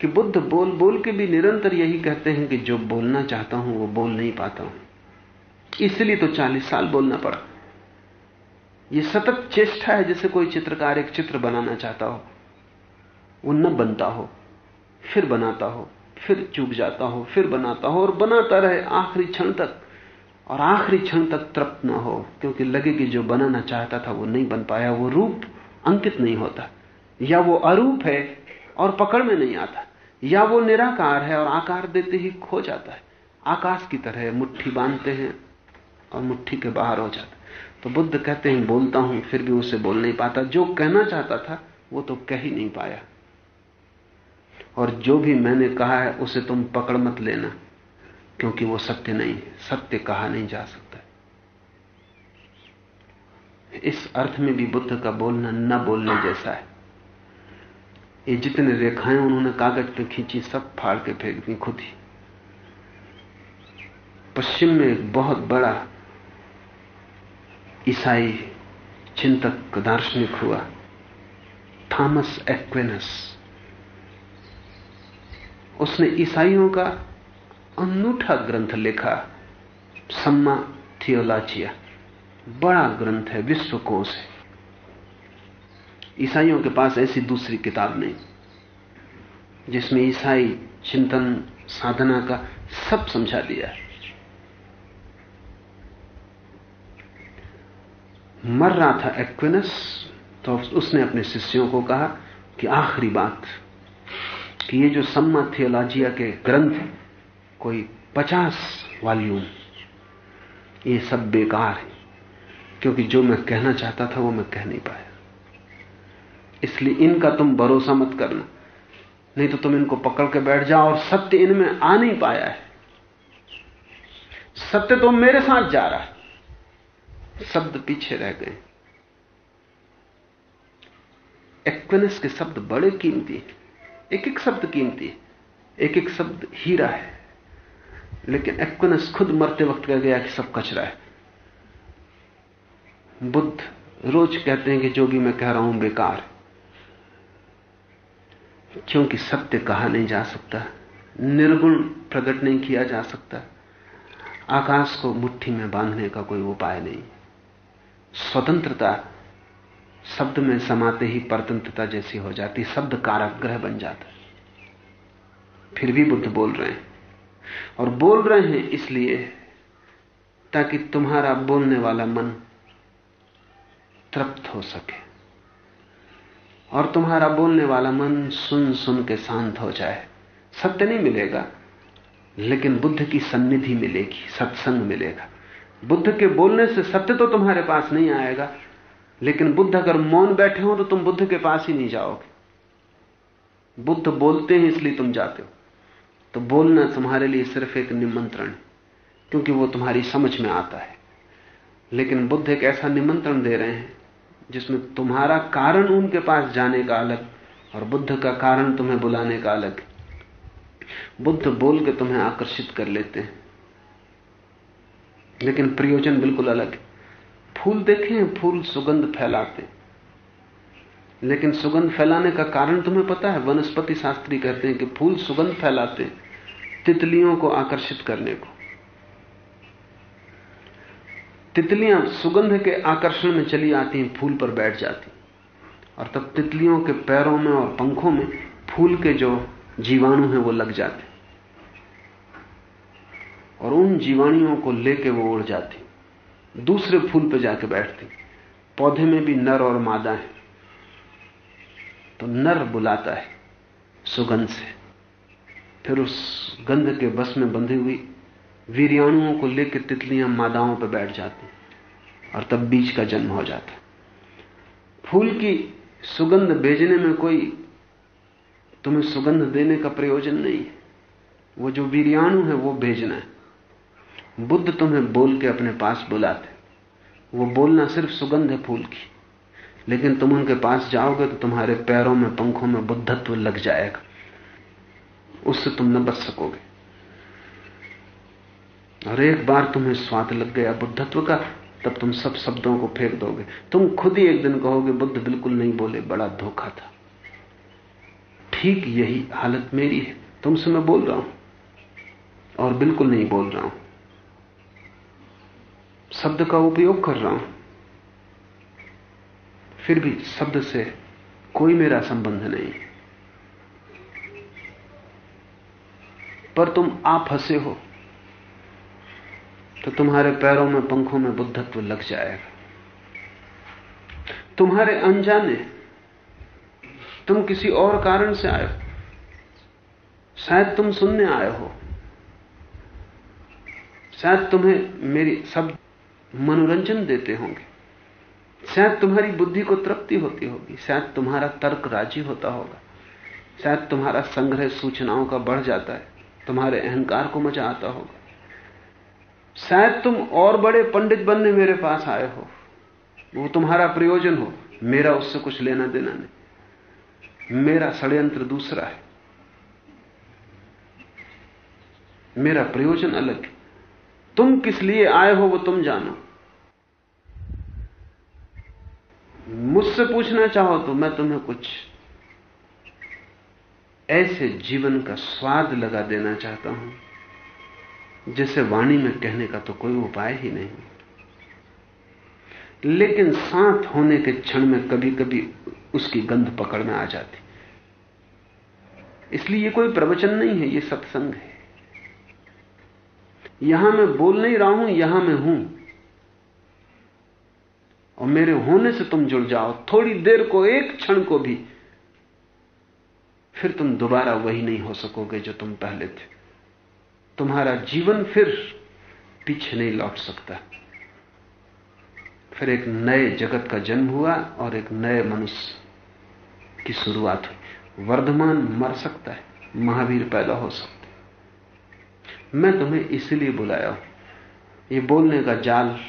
C: कि बुद्ध बोल बोल के भी निरंतर यही कहते हैं कि जो बोलना चाहता हूँ, वो बोल नहीं पाता हूँ। इसलिए तो 40 साल बोलना पड़ा। ये सतत चेष्टा है, जैसे कोई चित्रकार एक चित्र बनाना चाहता हो। वो न बनता हो, फिर बनाता हो, फिर चूक जाता हो, फिर बनाता हो और बनाता रहे आखिरी क्षण तक। और आखिरी क्षण तक तृप्त न हो, क्योंकि लगे कि जो बनाना चाहता था वो नहीं बन पाया, वो रूप अंकित नहीं होता। या वो अरूप है और पकड़ में नहीं आता, या वो निराकार है और आकार देते ही खो जाता है। आकाश की तरह मुट्ठी बांधते हैं और मुट्ठी के बाहर हो जाता तो बुद्ध कहते हैं, बोलता हूँ, फिर भी उसे बोल नहीं पाता। जो कहना चाहता था, वो तो कह ही नहीं पाया। और जो भी मैंने कहा है, उसे तुम पकड़ मत लेना, क्योंकि वो सत्य नहीं सत्य कहा नहीं जा सकता इस अर्थ में भी बुद्ध का बोलना न बोलने जैसा है। ये जितने रेखाएँ उन्होंने कागज़ पे खींची, सब फाड़ के फेंक दी खुद ही। पश्चिम में एक बहुत बड़ा ईसाई चिंतक दार्शनिक हुआ, थॉमस एक्वेनस। उसने ईसाइयों का अनूठा ग्रंथ लिखा, सम्मा थियोलॉजिया बड़ा ग्रंथ है विश्वकोश है ईसाइयों के पास ऐसी दूसरी किताब नहीं, जिसमें ईसाई चिंतन साधना का सब समझा दिया मर रहा था एक्विनस तो उसने अपने शिष्यों को कहा कि आखिरी बात कि ये जो सम्मा थियोलॉजिया के ग्रंथ कोई पचास वॉल्यूम ये सब बेकार है, क्योंकि जो मैं कहना चाहता था वो मैं कह नहीं पाया। इसलिए इनका तुम भरोसा मत करना, नहीं तो तुम इनको पकड़ के बैठ जाओ और सत्य इनमें आ नहीं पाया है। सत्य तो मेरे साथ जा रहा है। शब्द पीछे रह गए। एक्विनस के शब्द बड़े कीमती हैं। एक एक शब्द कीमती है एक एक शब्द हीरा है। लेकिन एक्विनस खुद मरते वक्त कह गया कि सब कचरा है। बुद्ध रोज कहते हैं कि जो भी मैं कह रहा हूँ बेकार। क्योंकि सत्य कहा नहीं जा सकता, निर्गुण प्रकट नहीं किया जा सकता। आकाश को मुट्ठी में बांधने का कोई उपाय नहीं। स्वतंत्रता शब्द में समाते ही परतंत्रता जैसी हो जाती, शब्द काराग्रह बन जाता। फिर भी बुद्ध बोल रहे हैं। और बोल रहे हैं इसलिए ताकि तुम्हारा बोलने वाला मन तृप्त हो सके और तुम्हारा बोलने वाला मन सुन सुन के शांत हो जाए। सत्य नहीं मिलेगा, लेकिन बुद्ध की सन्निधि मिलेगी, सत्संग मिलेगा। बुद्ध के बोलने से सत्य तो तुम्हारे पास नहीं आएगा। लेकिन बुद्ध अगर मौन बैठे हो तो तुम बुद्ध के पास ही नहीं जाओगे। बुद्ध बोलते हैं इसलिए तुम जाते हो। तो बोलना तुम्हारे लिए सिर्फ़ एक निमंत्रण है क्योंकि वो तुम्हारी समझ में आता है। लेकिन बुद्ध एक ऐसा निमंत्रण दे रहे हैं, जिसमें तुम्हारा कारण उनके पास जाने का अलग और बुद्ध का कारण तुम्हें बुलाने का अलग। बुद्ध बोल के तुम्हें आकर्षित कर लेते हैं। लेकिन प्रयोजन बिल्कुल अलग है। फूल देखें, फूल सुगंध फैलाते। लेकिन सुगंध फैलाने का कारण तुम्हें पता है? वनस्पति शास्त्री कहते हैं कि फूल सुगंध फैलाते तितलियों को आकर्षित करने को। तितलियाँ सुगंध के आकर्षण में चली आती हैं फूल पर बैठ जाती। और तब तितलियों के पैरों में और पंखों में फूल के जो जीवाणु हैं, वो लग जाते। और उन जीवाणुओं को लेके वो उड़ जाती। दूसरे फूल पर जाके बैठती। पौधे में भी नर और मादा है। तो नर बुलाता है, सुगंध से। फिर उस गंध के बस में बंधी हुई वीरियाणुओं को लेकर तितलियाँ मादाओं पर बैठ जाती और तब बीज का जन्म हो जाता। फूल की सुगंध भेजने में कोई तुम्हें सुगंध देने का प्रयोजन नहीं है। वो जो वीरियाणु है, वो भेजना है। बुद्ध तुम्हें बोल के अपने पास बुलाते। वो बोलना सिर्फ़ सुगंध है फूल की। लेकिन तुम उनके पास जाओगे तो तुम्हारे पैरों में, पंखों में बुद्धत्व लग जाएगा। उससे तुम न बच सकोगे। और एक बार तुम्हें स्वाद लग गया बुद्धत्व का, तब तुम सब शब्दों को फेंक दोगे। तुम खुद ही एक दिन कहोगे, बुद्ध बिल्कुल नहीं बोले, बड़ा धोखा था। ठीक यही हालत मेरी है। तुमसे मैं बोल रहा हूँ। और बिल्कुल नहीं बोल रहा हूँ। शब्द का उपयोग कर रहा हूँ। फिर भी शब्द से कोई मेरा संबंध नहीं। पर तुम आप हंसे हो तो तुम्हारे पैरों में, पंखों में बुद्धत्व लग जाएगा। तुम्हारे अनजाने, तुम किसी और कारण से आए हो। शायद तुम सुनने आए हो। शायद तुम्हें मेरी सब मनोरंजन देते होंगे। शायद तुम्हारी बुद्धि को तृप्ति होती होगी, शायद तुम्हारा तर्क राज़ी होता होगा, शायद तुम्हारा संग्रह सूचनाओं का बढ़ जाता है, तुम्हारे अहंकार को मज़ा आता होगा। शायद तुम और बड़े पंडित बनने मेरे पास आए हो, वो तुम्हारा प्रयोजन हो, मेरा उससे कुछ लेना देना नहीं। मेरा षड्यंत्र दूसरा है। मेरा प्रयोजन अलग है। तुम किस लिए आए हो वो तुम जानो। मुझसे पूछना चाहो तो मैं तुम्हें कुछ ऐसे जीवन का स्वाद लगा देना चाहता हूँ, जैसे वाणी में कहने का तो कोई उपाय ही नहीं। लेकिन साथ होने के क्षण में कभी कभी उसकी गंध पकड़ में आ जाती। इसलिए कोई प्रवचन नहीं है, ये सत्संग है। यहाँ मैं बोल नहीं रहा हूँ, यहाँ मैं हूँ। और मेरे होने से तुम जुड़ जाओ। थोड़ी देर को, एक क्षण को भी, फिर तुम दोबारा वही नहीं हो सकोगे जो तुम पहले थे। तुम्हारा जीवन फिर पीछे नहीं लौट सकता। फिर एक नए जगत का जन्म हुआ और एक नए मनुष्य की शुरुआत हुई। वर्धमान मर सकता है, महावीर पैदा हो सकता मैं तुम्हें इसलिए बुलाया हूँ। ये बोलने का जाल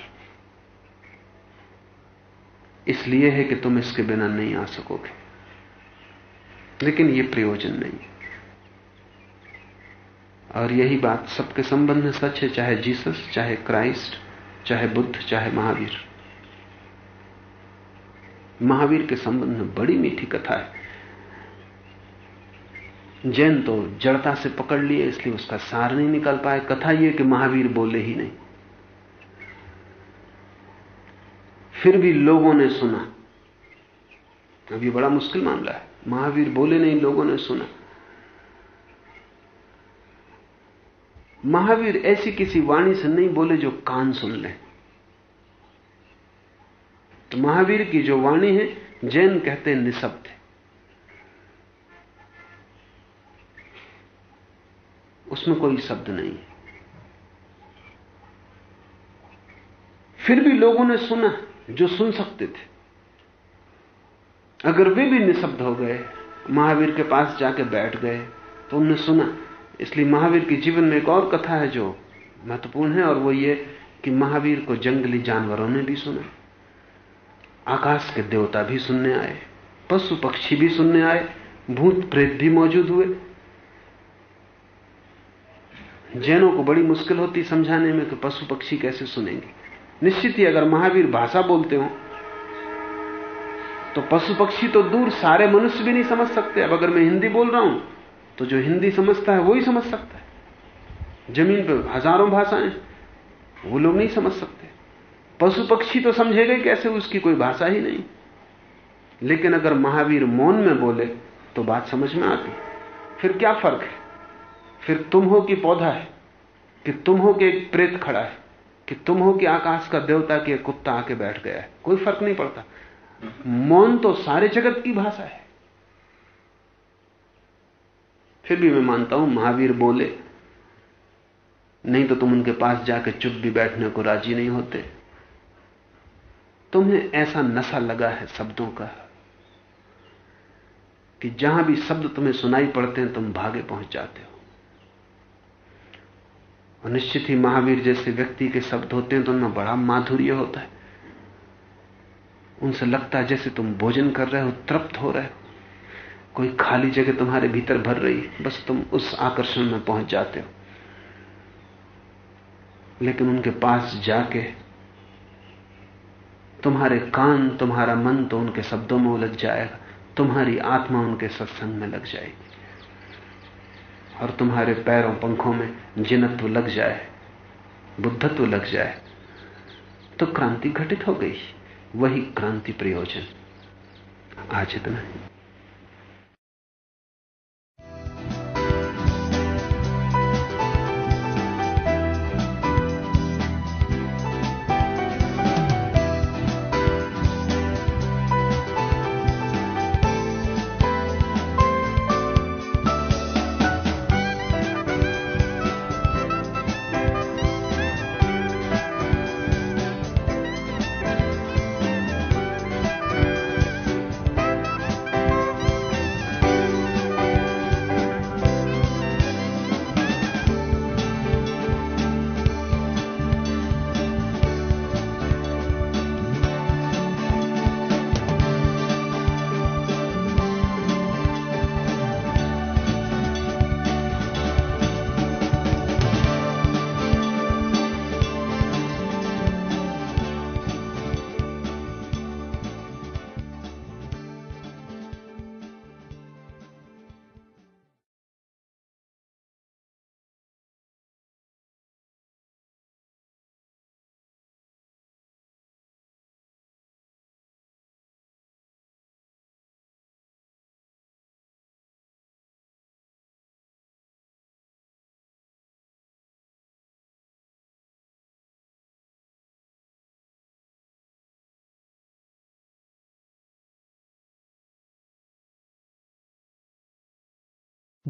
C: इसलिए है कि तुम इसके बिना नहीं आ सकोगे। लेकिन यह प्रयोजन नहीं। और यही बात सबके संबंध में सच है, चाहे जीसस, चाहे क्राइस्ट, चाहे बुद्ध, चाहे महावीर। महावीर के संबंध में बड़ी मीठी कथा है। जैन तो जड़ता से पकड़ लिए, इसलिए उसका सार नहीं निकल पाए। कथा यह कि महावीर बोले ही नहीं। फिर भी लोगों ने सुना। ये बड़ा मुश्किल मामला है। महावीर बोले नहीं, लोगों ने सुना। महावीर ऐसी किसी वाणी से नहीं बोले जो कान सुन ले। तो महावीर की जो वाणी है, जैन कहते निशब्द है। उसमें कोई शब्द नहीं है। फिर भी लोगों ने सुना जो सुन सकते थे। अगर वे भी निशब्द हो गए, महावीर के पास जाके बैठ गए तो उनने सुना। इसलिए महावीर के जीवन में एक और कथा है जो महत्वपूर्ण है, और वो ये कि महावीर को जंगली जानवरों ने भी सुना। आकाश के देवता भी सुनने आए, पशु पक्षी भी सुनने आए, भूत प्रेत भी मौजूद हुए। जैनों को बड़ी मुश्किल होती समझाने में कि पशु पक्षी कैसे सुनेंगे? निश्चित ही अगर महावीर भाषा बोलते हो तो पशु पक्षी तो दूर सारे मनुष्य भी नहीं समझ सकते। अब अगर मैं हिंदी बोल रहा हूँ तो जो हिंदी समझता है वो ही समझ सकता है। ज़मीन पर हज़ारों भाषाएँ वो लोग नहीं समझ सकते। पशु पक्षी तो समझेगा कैसे, उसकी कोई भाषा ही नहीं। लेकिन अगर महावीर मौन में बोले तो बात समझ में आती। फिर क्या फ़र्क है? फिर तुम हो कि पौधा है, कि तुम हो कि एक प्रेत खड़ा है, कि तुम हो कि आकाश का देवता कि एक कुत्ता आके बैठ गया है। कोई फ़र्क नहीं पड़ता। मौन तो सारे जगत की भाषा है। फिर भी मैं मानता हूँ, महावीर बोले, नहीं तो तुम उनके पास जाकर चुप भी बैठने को राज़ी नहीं होते। तुम्हें ऐसा नशा लगा है शब्दों का, कि जहाँ भी शब्द तुम्हें सुनाई पड़ते हैं, तुम भागे पहुँच जाते हो। और निश्चित ही महावीर जैसे व्यक्ति के शब्द होते हैं तो उनमें बड़ा माधुर्य होता है। उनसे लगता है जैसे तुम भोजन कर रहे हो, तृप्त हो रहे हो। कोई खाली जगह तुम्हारे भीतर भर रही है, बस तुम उस आकर्षण में पहुँच जाते हो। लेकिन उनके पास जाके तुम्हारे कान, तुम्हारा मन तो उनके शब्दों में उलझ जाएगा, तुम्हारी आत्मा उनके सत्संग में लग जाएगी। और तुम्हारे पैरों पंखों में जिनत्व लग जाए, बुद्धत्व लग जाए तो क्रांति घटित हो गई। वही क्रांति प्रयोजन। आज इतना है।